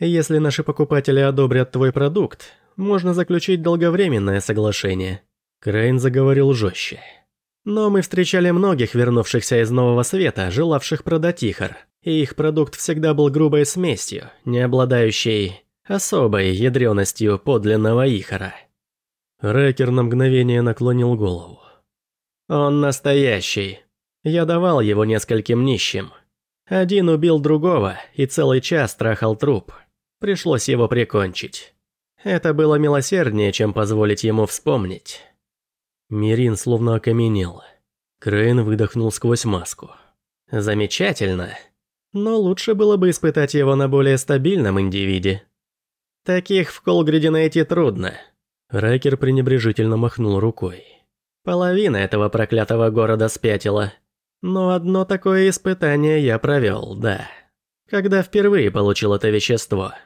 Если наши покупатели одобрят твой продукт, можно заключить долговременное соглашение». Крейн заговорил жестче. «Но мы встречали многих вернувшихся из Нового Света, желавших продать Ихар, и их продукт всегда был грубой смесью, не обладающей особой ядреностью подлинного Ихара». Рэкер на мгновение наклонил голову. «Он настоящий. Я давал его нескольким нищим. Один убил другого и целый час трахал труп. Пришлось его прикончить. Это было милосерднее, чем позволить ему вспомнить. Мирин словно окаменела. Крейн выдохнул сквозь маску. Замечательно. Но лучше было бы испытать его на более стабильном индивиде. Таких в Колгриде найти трудно. Райкер пренебрежительно махнул рукой. Половина этого проклятого города спятила. Но одно такое испытание я провел, да. Когда впервые получил это вещество –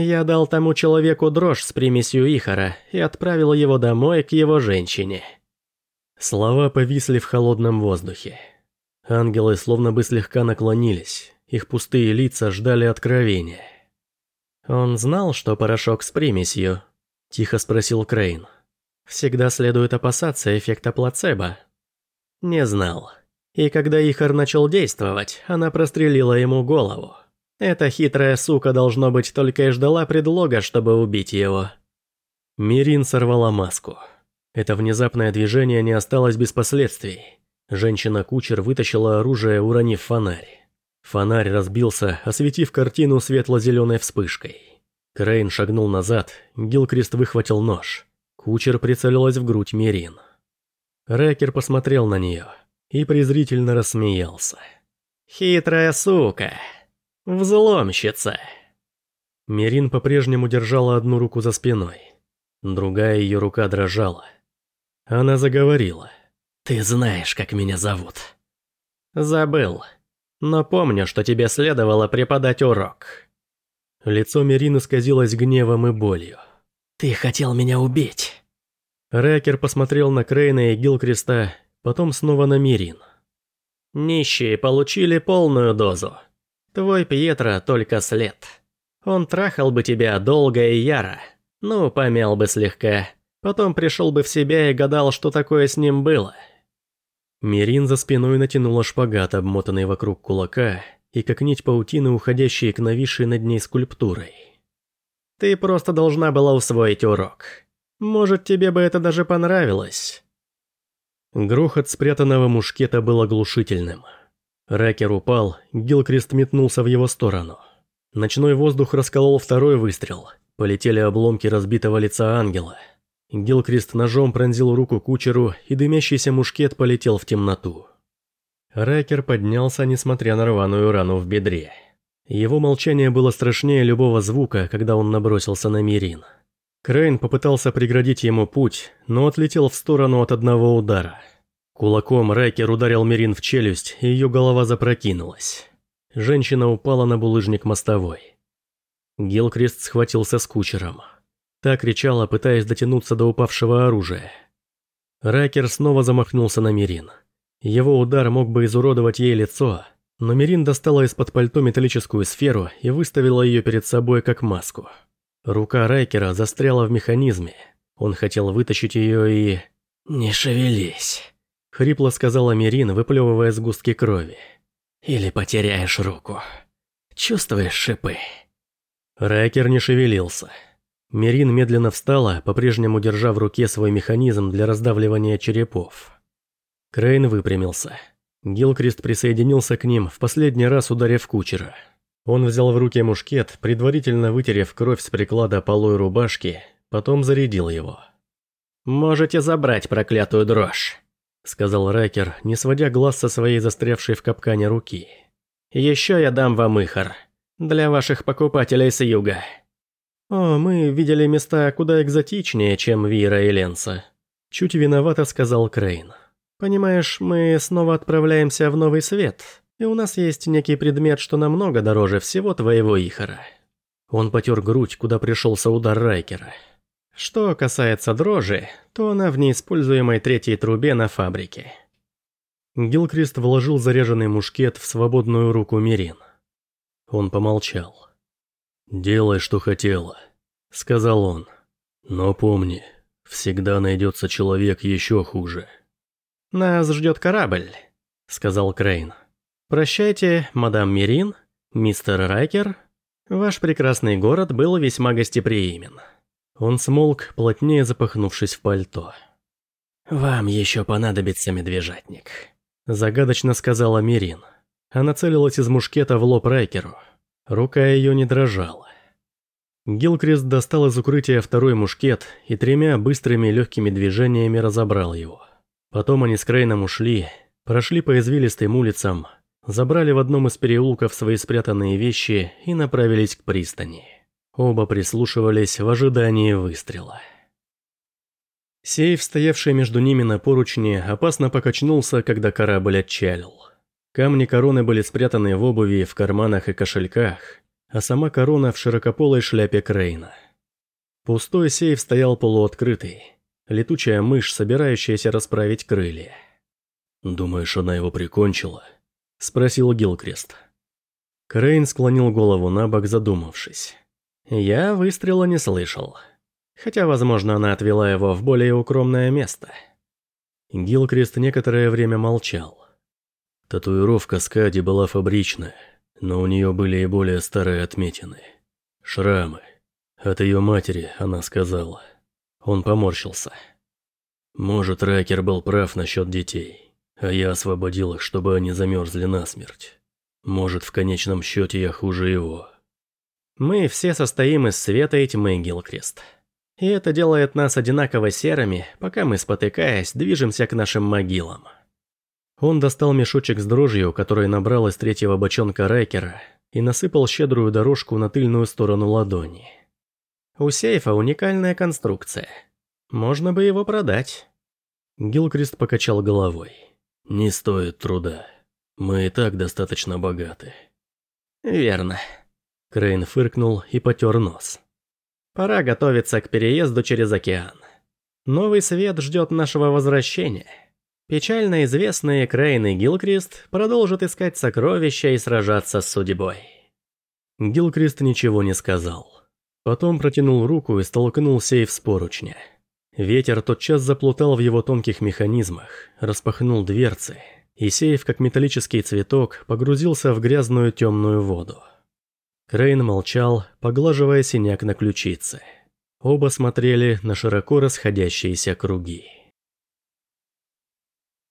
я дал тому человеку дрожь с примесью Ихара и отправил его домой к его женщине. Слова повисли в холодном воздухе. Ангелы словно бы слегка наклонились, их пустые лица ждали откровения. «Он знал, что порошок с примесью?» – тихо спросил Крейн. «Всегда следует опасаться эффекта плацебо». «Не знал. И когда Ихар начал действовать, она прострелила ему голову. Эта хитрая сука, должно быть, только и ждала предлога, чтобы убить его. Мирин сорвала маску. Это внезапное движение не осталось без последствий. Женщина-кучер вытащила оружие, уронив фонарь. Фонарь разбился, осветив картину светло-зеленой вспышкой. Крейн шагнул назад, Гилкрист выхватил нож. Кучер прицелилась в грудь Мирин. Рэкер посмотрел на нее и презрительно рассмеялся. «Хитрая сука!» Взломщица. Мирин по-прежнему держала одну руку за спиной. Другая ее рука дрожала. Она заговорила. «Ты знаешь, как меня зовут». «Забыл. Но помню, что тебе следовало преподать урок». Лицо Мирины исказилось гневом и болью. «Ты хотел меня убить». Рэкер посмотрел на Крейна и Гилкриста, потом снова на Мирин. «Нищие получили полную дозу. Твой Пьетро только след. Он трахал бы тебя долго и яро. Ну, помял бы слегка. Потом пришел бы в себя и гадал, что такое с ним было. Мирин за спиной натянула шпагат, обмотанный вокруг кулака, и как нить паутины, уходящие к нависшей над ней скульптурой. Ты просто должна была усвоить урок. Может, тебе бы это даже понравилось. Грохот спрятанного мушкета был оглушительным. Ракер упал, Гилкрист метнулся в его сторону. Ночной воздух расколол второй выстрел. Полетели обломки разбитого лица ангела. Гилкрист ножом пронзил руку кучеру, и дымящийся мушкет полетел в темноту. Ракер поднялся, несмотря на рваную рану в бедре. Его молчание было страшнее любого звука, когда он набросился на Мирин. Крейн попытался преградить ему путь, но отлетел в сторону от одного удара – Кулаком Райкер ударил Мерин в челюсть, и ее голова запрокинулась. Женщина упала на булыжник мостовой. Гилкрест схватился с кучером. Та кричала, пытаясь дотянуться до упавшего оружия. Райкер снова замахнулся на Мерин. Его удар мог бы изуродовать ей лицо, но Мерин достала из-под пальто металлическую сферу и выставила ее перед собой как маску. Рука Райкера застряла в механизме. Он хотел вытащить ее и... «Не шевелись», Хрипло сказала Мирин, выплевывая сгустки крови. «Или потеряешь руку. Чувствуешь шипы?» Райкер не шевелился. Мирин медленно встала, по-прежнему держа в руке свой механизм для раздавливания черепов. Крейн выпрямился. Гилкрист присоединился к ним, в последний раз ударив кучера. Он взял в руки мушкет, предварительно вытерев кровь с приклада полой рубашки, потом зарядил его. «Можете забрать проклятую дрожь», сказал Райкер, не сводя глаз со своей застрявшей в капкане руки. «Еще я дам вам ихор. Для ваших покупателей с юга». «О, мы видели места куда экзотичнее, чем Вира и Ленса», – чуть виновато сказал Крейн. «Понимаешь, мы снова отправляемся в Новый Свет, и у нас есть некий предмет, что намного дороже всего твоего ихора». Он потер грудь, куда пришелся удар Райкера. Что касается дрожи, то она в неиспользуемой третьей трубе на фабрике. Гилкрист вложил заряженный мушкет в свободную руку Мирин. Он помолчал. «Делай, что хотела», — сказал он. «Но помни, всегда найдется человек еще хуже». «Нас ждет корабль», — сказал Крейн. «Прощайте, мадам Мирин, мистер Райкер. Ваш прекрасный город был весьма гостеприимен». Он смолк, плотнее запахнувшись в пальто. «Вам еще понадобится медвежатник», – загадочно сказала Мирин. Она целилась из мушкета в лоб Райкеру. Рука ее не дрожала. Гилкрест достал из укрытия второй мушкет и тремя быстрыми легкими движениями разобрал его. Потом они с Крейном ушли, прошли по извилистым улицам, забрали в одном из переулков свои спрятанные вещи и направились к пристани. Оба прислушивались в ожидании выстрела. Сейф, стоявший между ними на поручне, опасно покачнулся, когда корабль отчалил. Камни короны были спрятаны в обуви, в карманах и кошельках, а сама корона в широкополой шляпе Крейна. Пустой сейф стоял полуоткрытый. Летучая мышь, собирающаяся расправить крылья. «Думаешь, она его прикончила?» – спросил Гилкрест. Крейн склонил голову на бок, задумавшись. «Я выстрела не слышал. Хотя, возможно, она отвела его в более укромное место». Гилкрест некоторое время молчал. Татуировка Скади была фабричная, но у нее были и более старые отметины. Шрамы. От ее матери, она сказала. Он поморщился. Может, Райкер был прав насчет детей, а я освободил их, чтобы они замерзли насмерть. Может, в конечном счете я хуже его. Мы все состоим из света и тьмы, Гилкрест. И это делает нас одинаково серыми, пока мы, спотыкаясь, движемся к нашим могилам. Он достал мешочек с дрожью, набрал из третьего бочонка Райкера, и насыпал щедрую дорожку на тыльную сторону ладони. У сейфа уникальная конструкция. Можно бы его продать. Гилкрист покачал головой. Не стоит труда. Мы и так достаточно богаты. Верно. Крейн фыркнул и потер нос. Пора готовиться к переезду через океан. Новый свет ждет нашего возвращения. Печально известные Крейн и Гилкрист продолжат искать сокровища и сражаться с судьбой. Гилкрист ничего не сказал. Потом протянул руку и столкнул сейф с поручня. Ветер тотчас заплутал в его тонких механизмах, распахнул дверцы, и сейф, как металлический цветок, погрузился в грязную темную воду. Крейн молчал, поглаживая синяк на ключице. Оба смотрели на широко расходящиеся круги.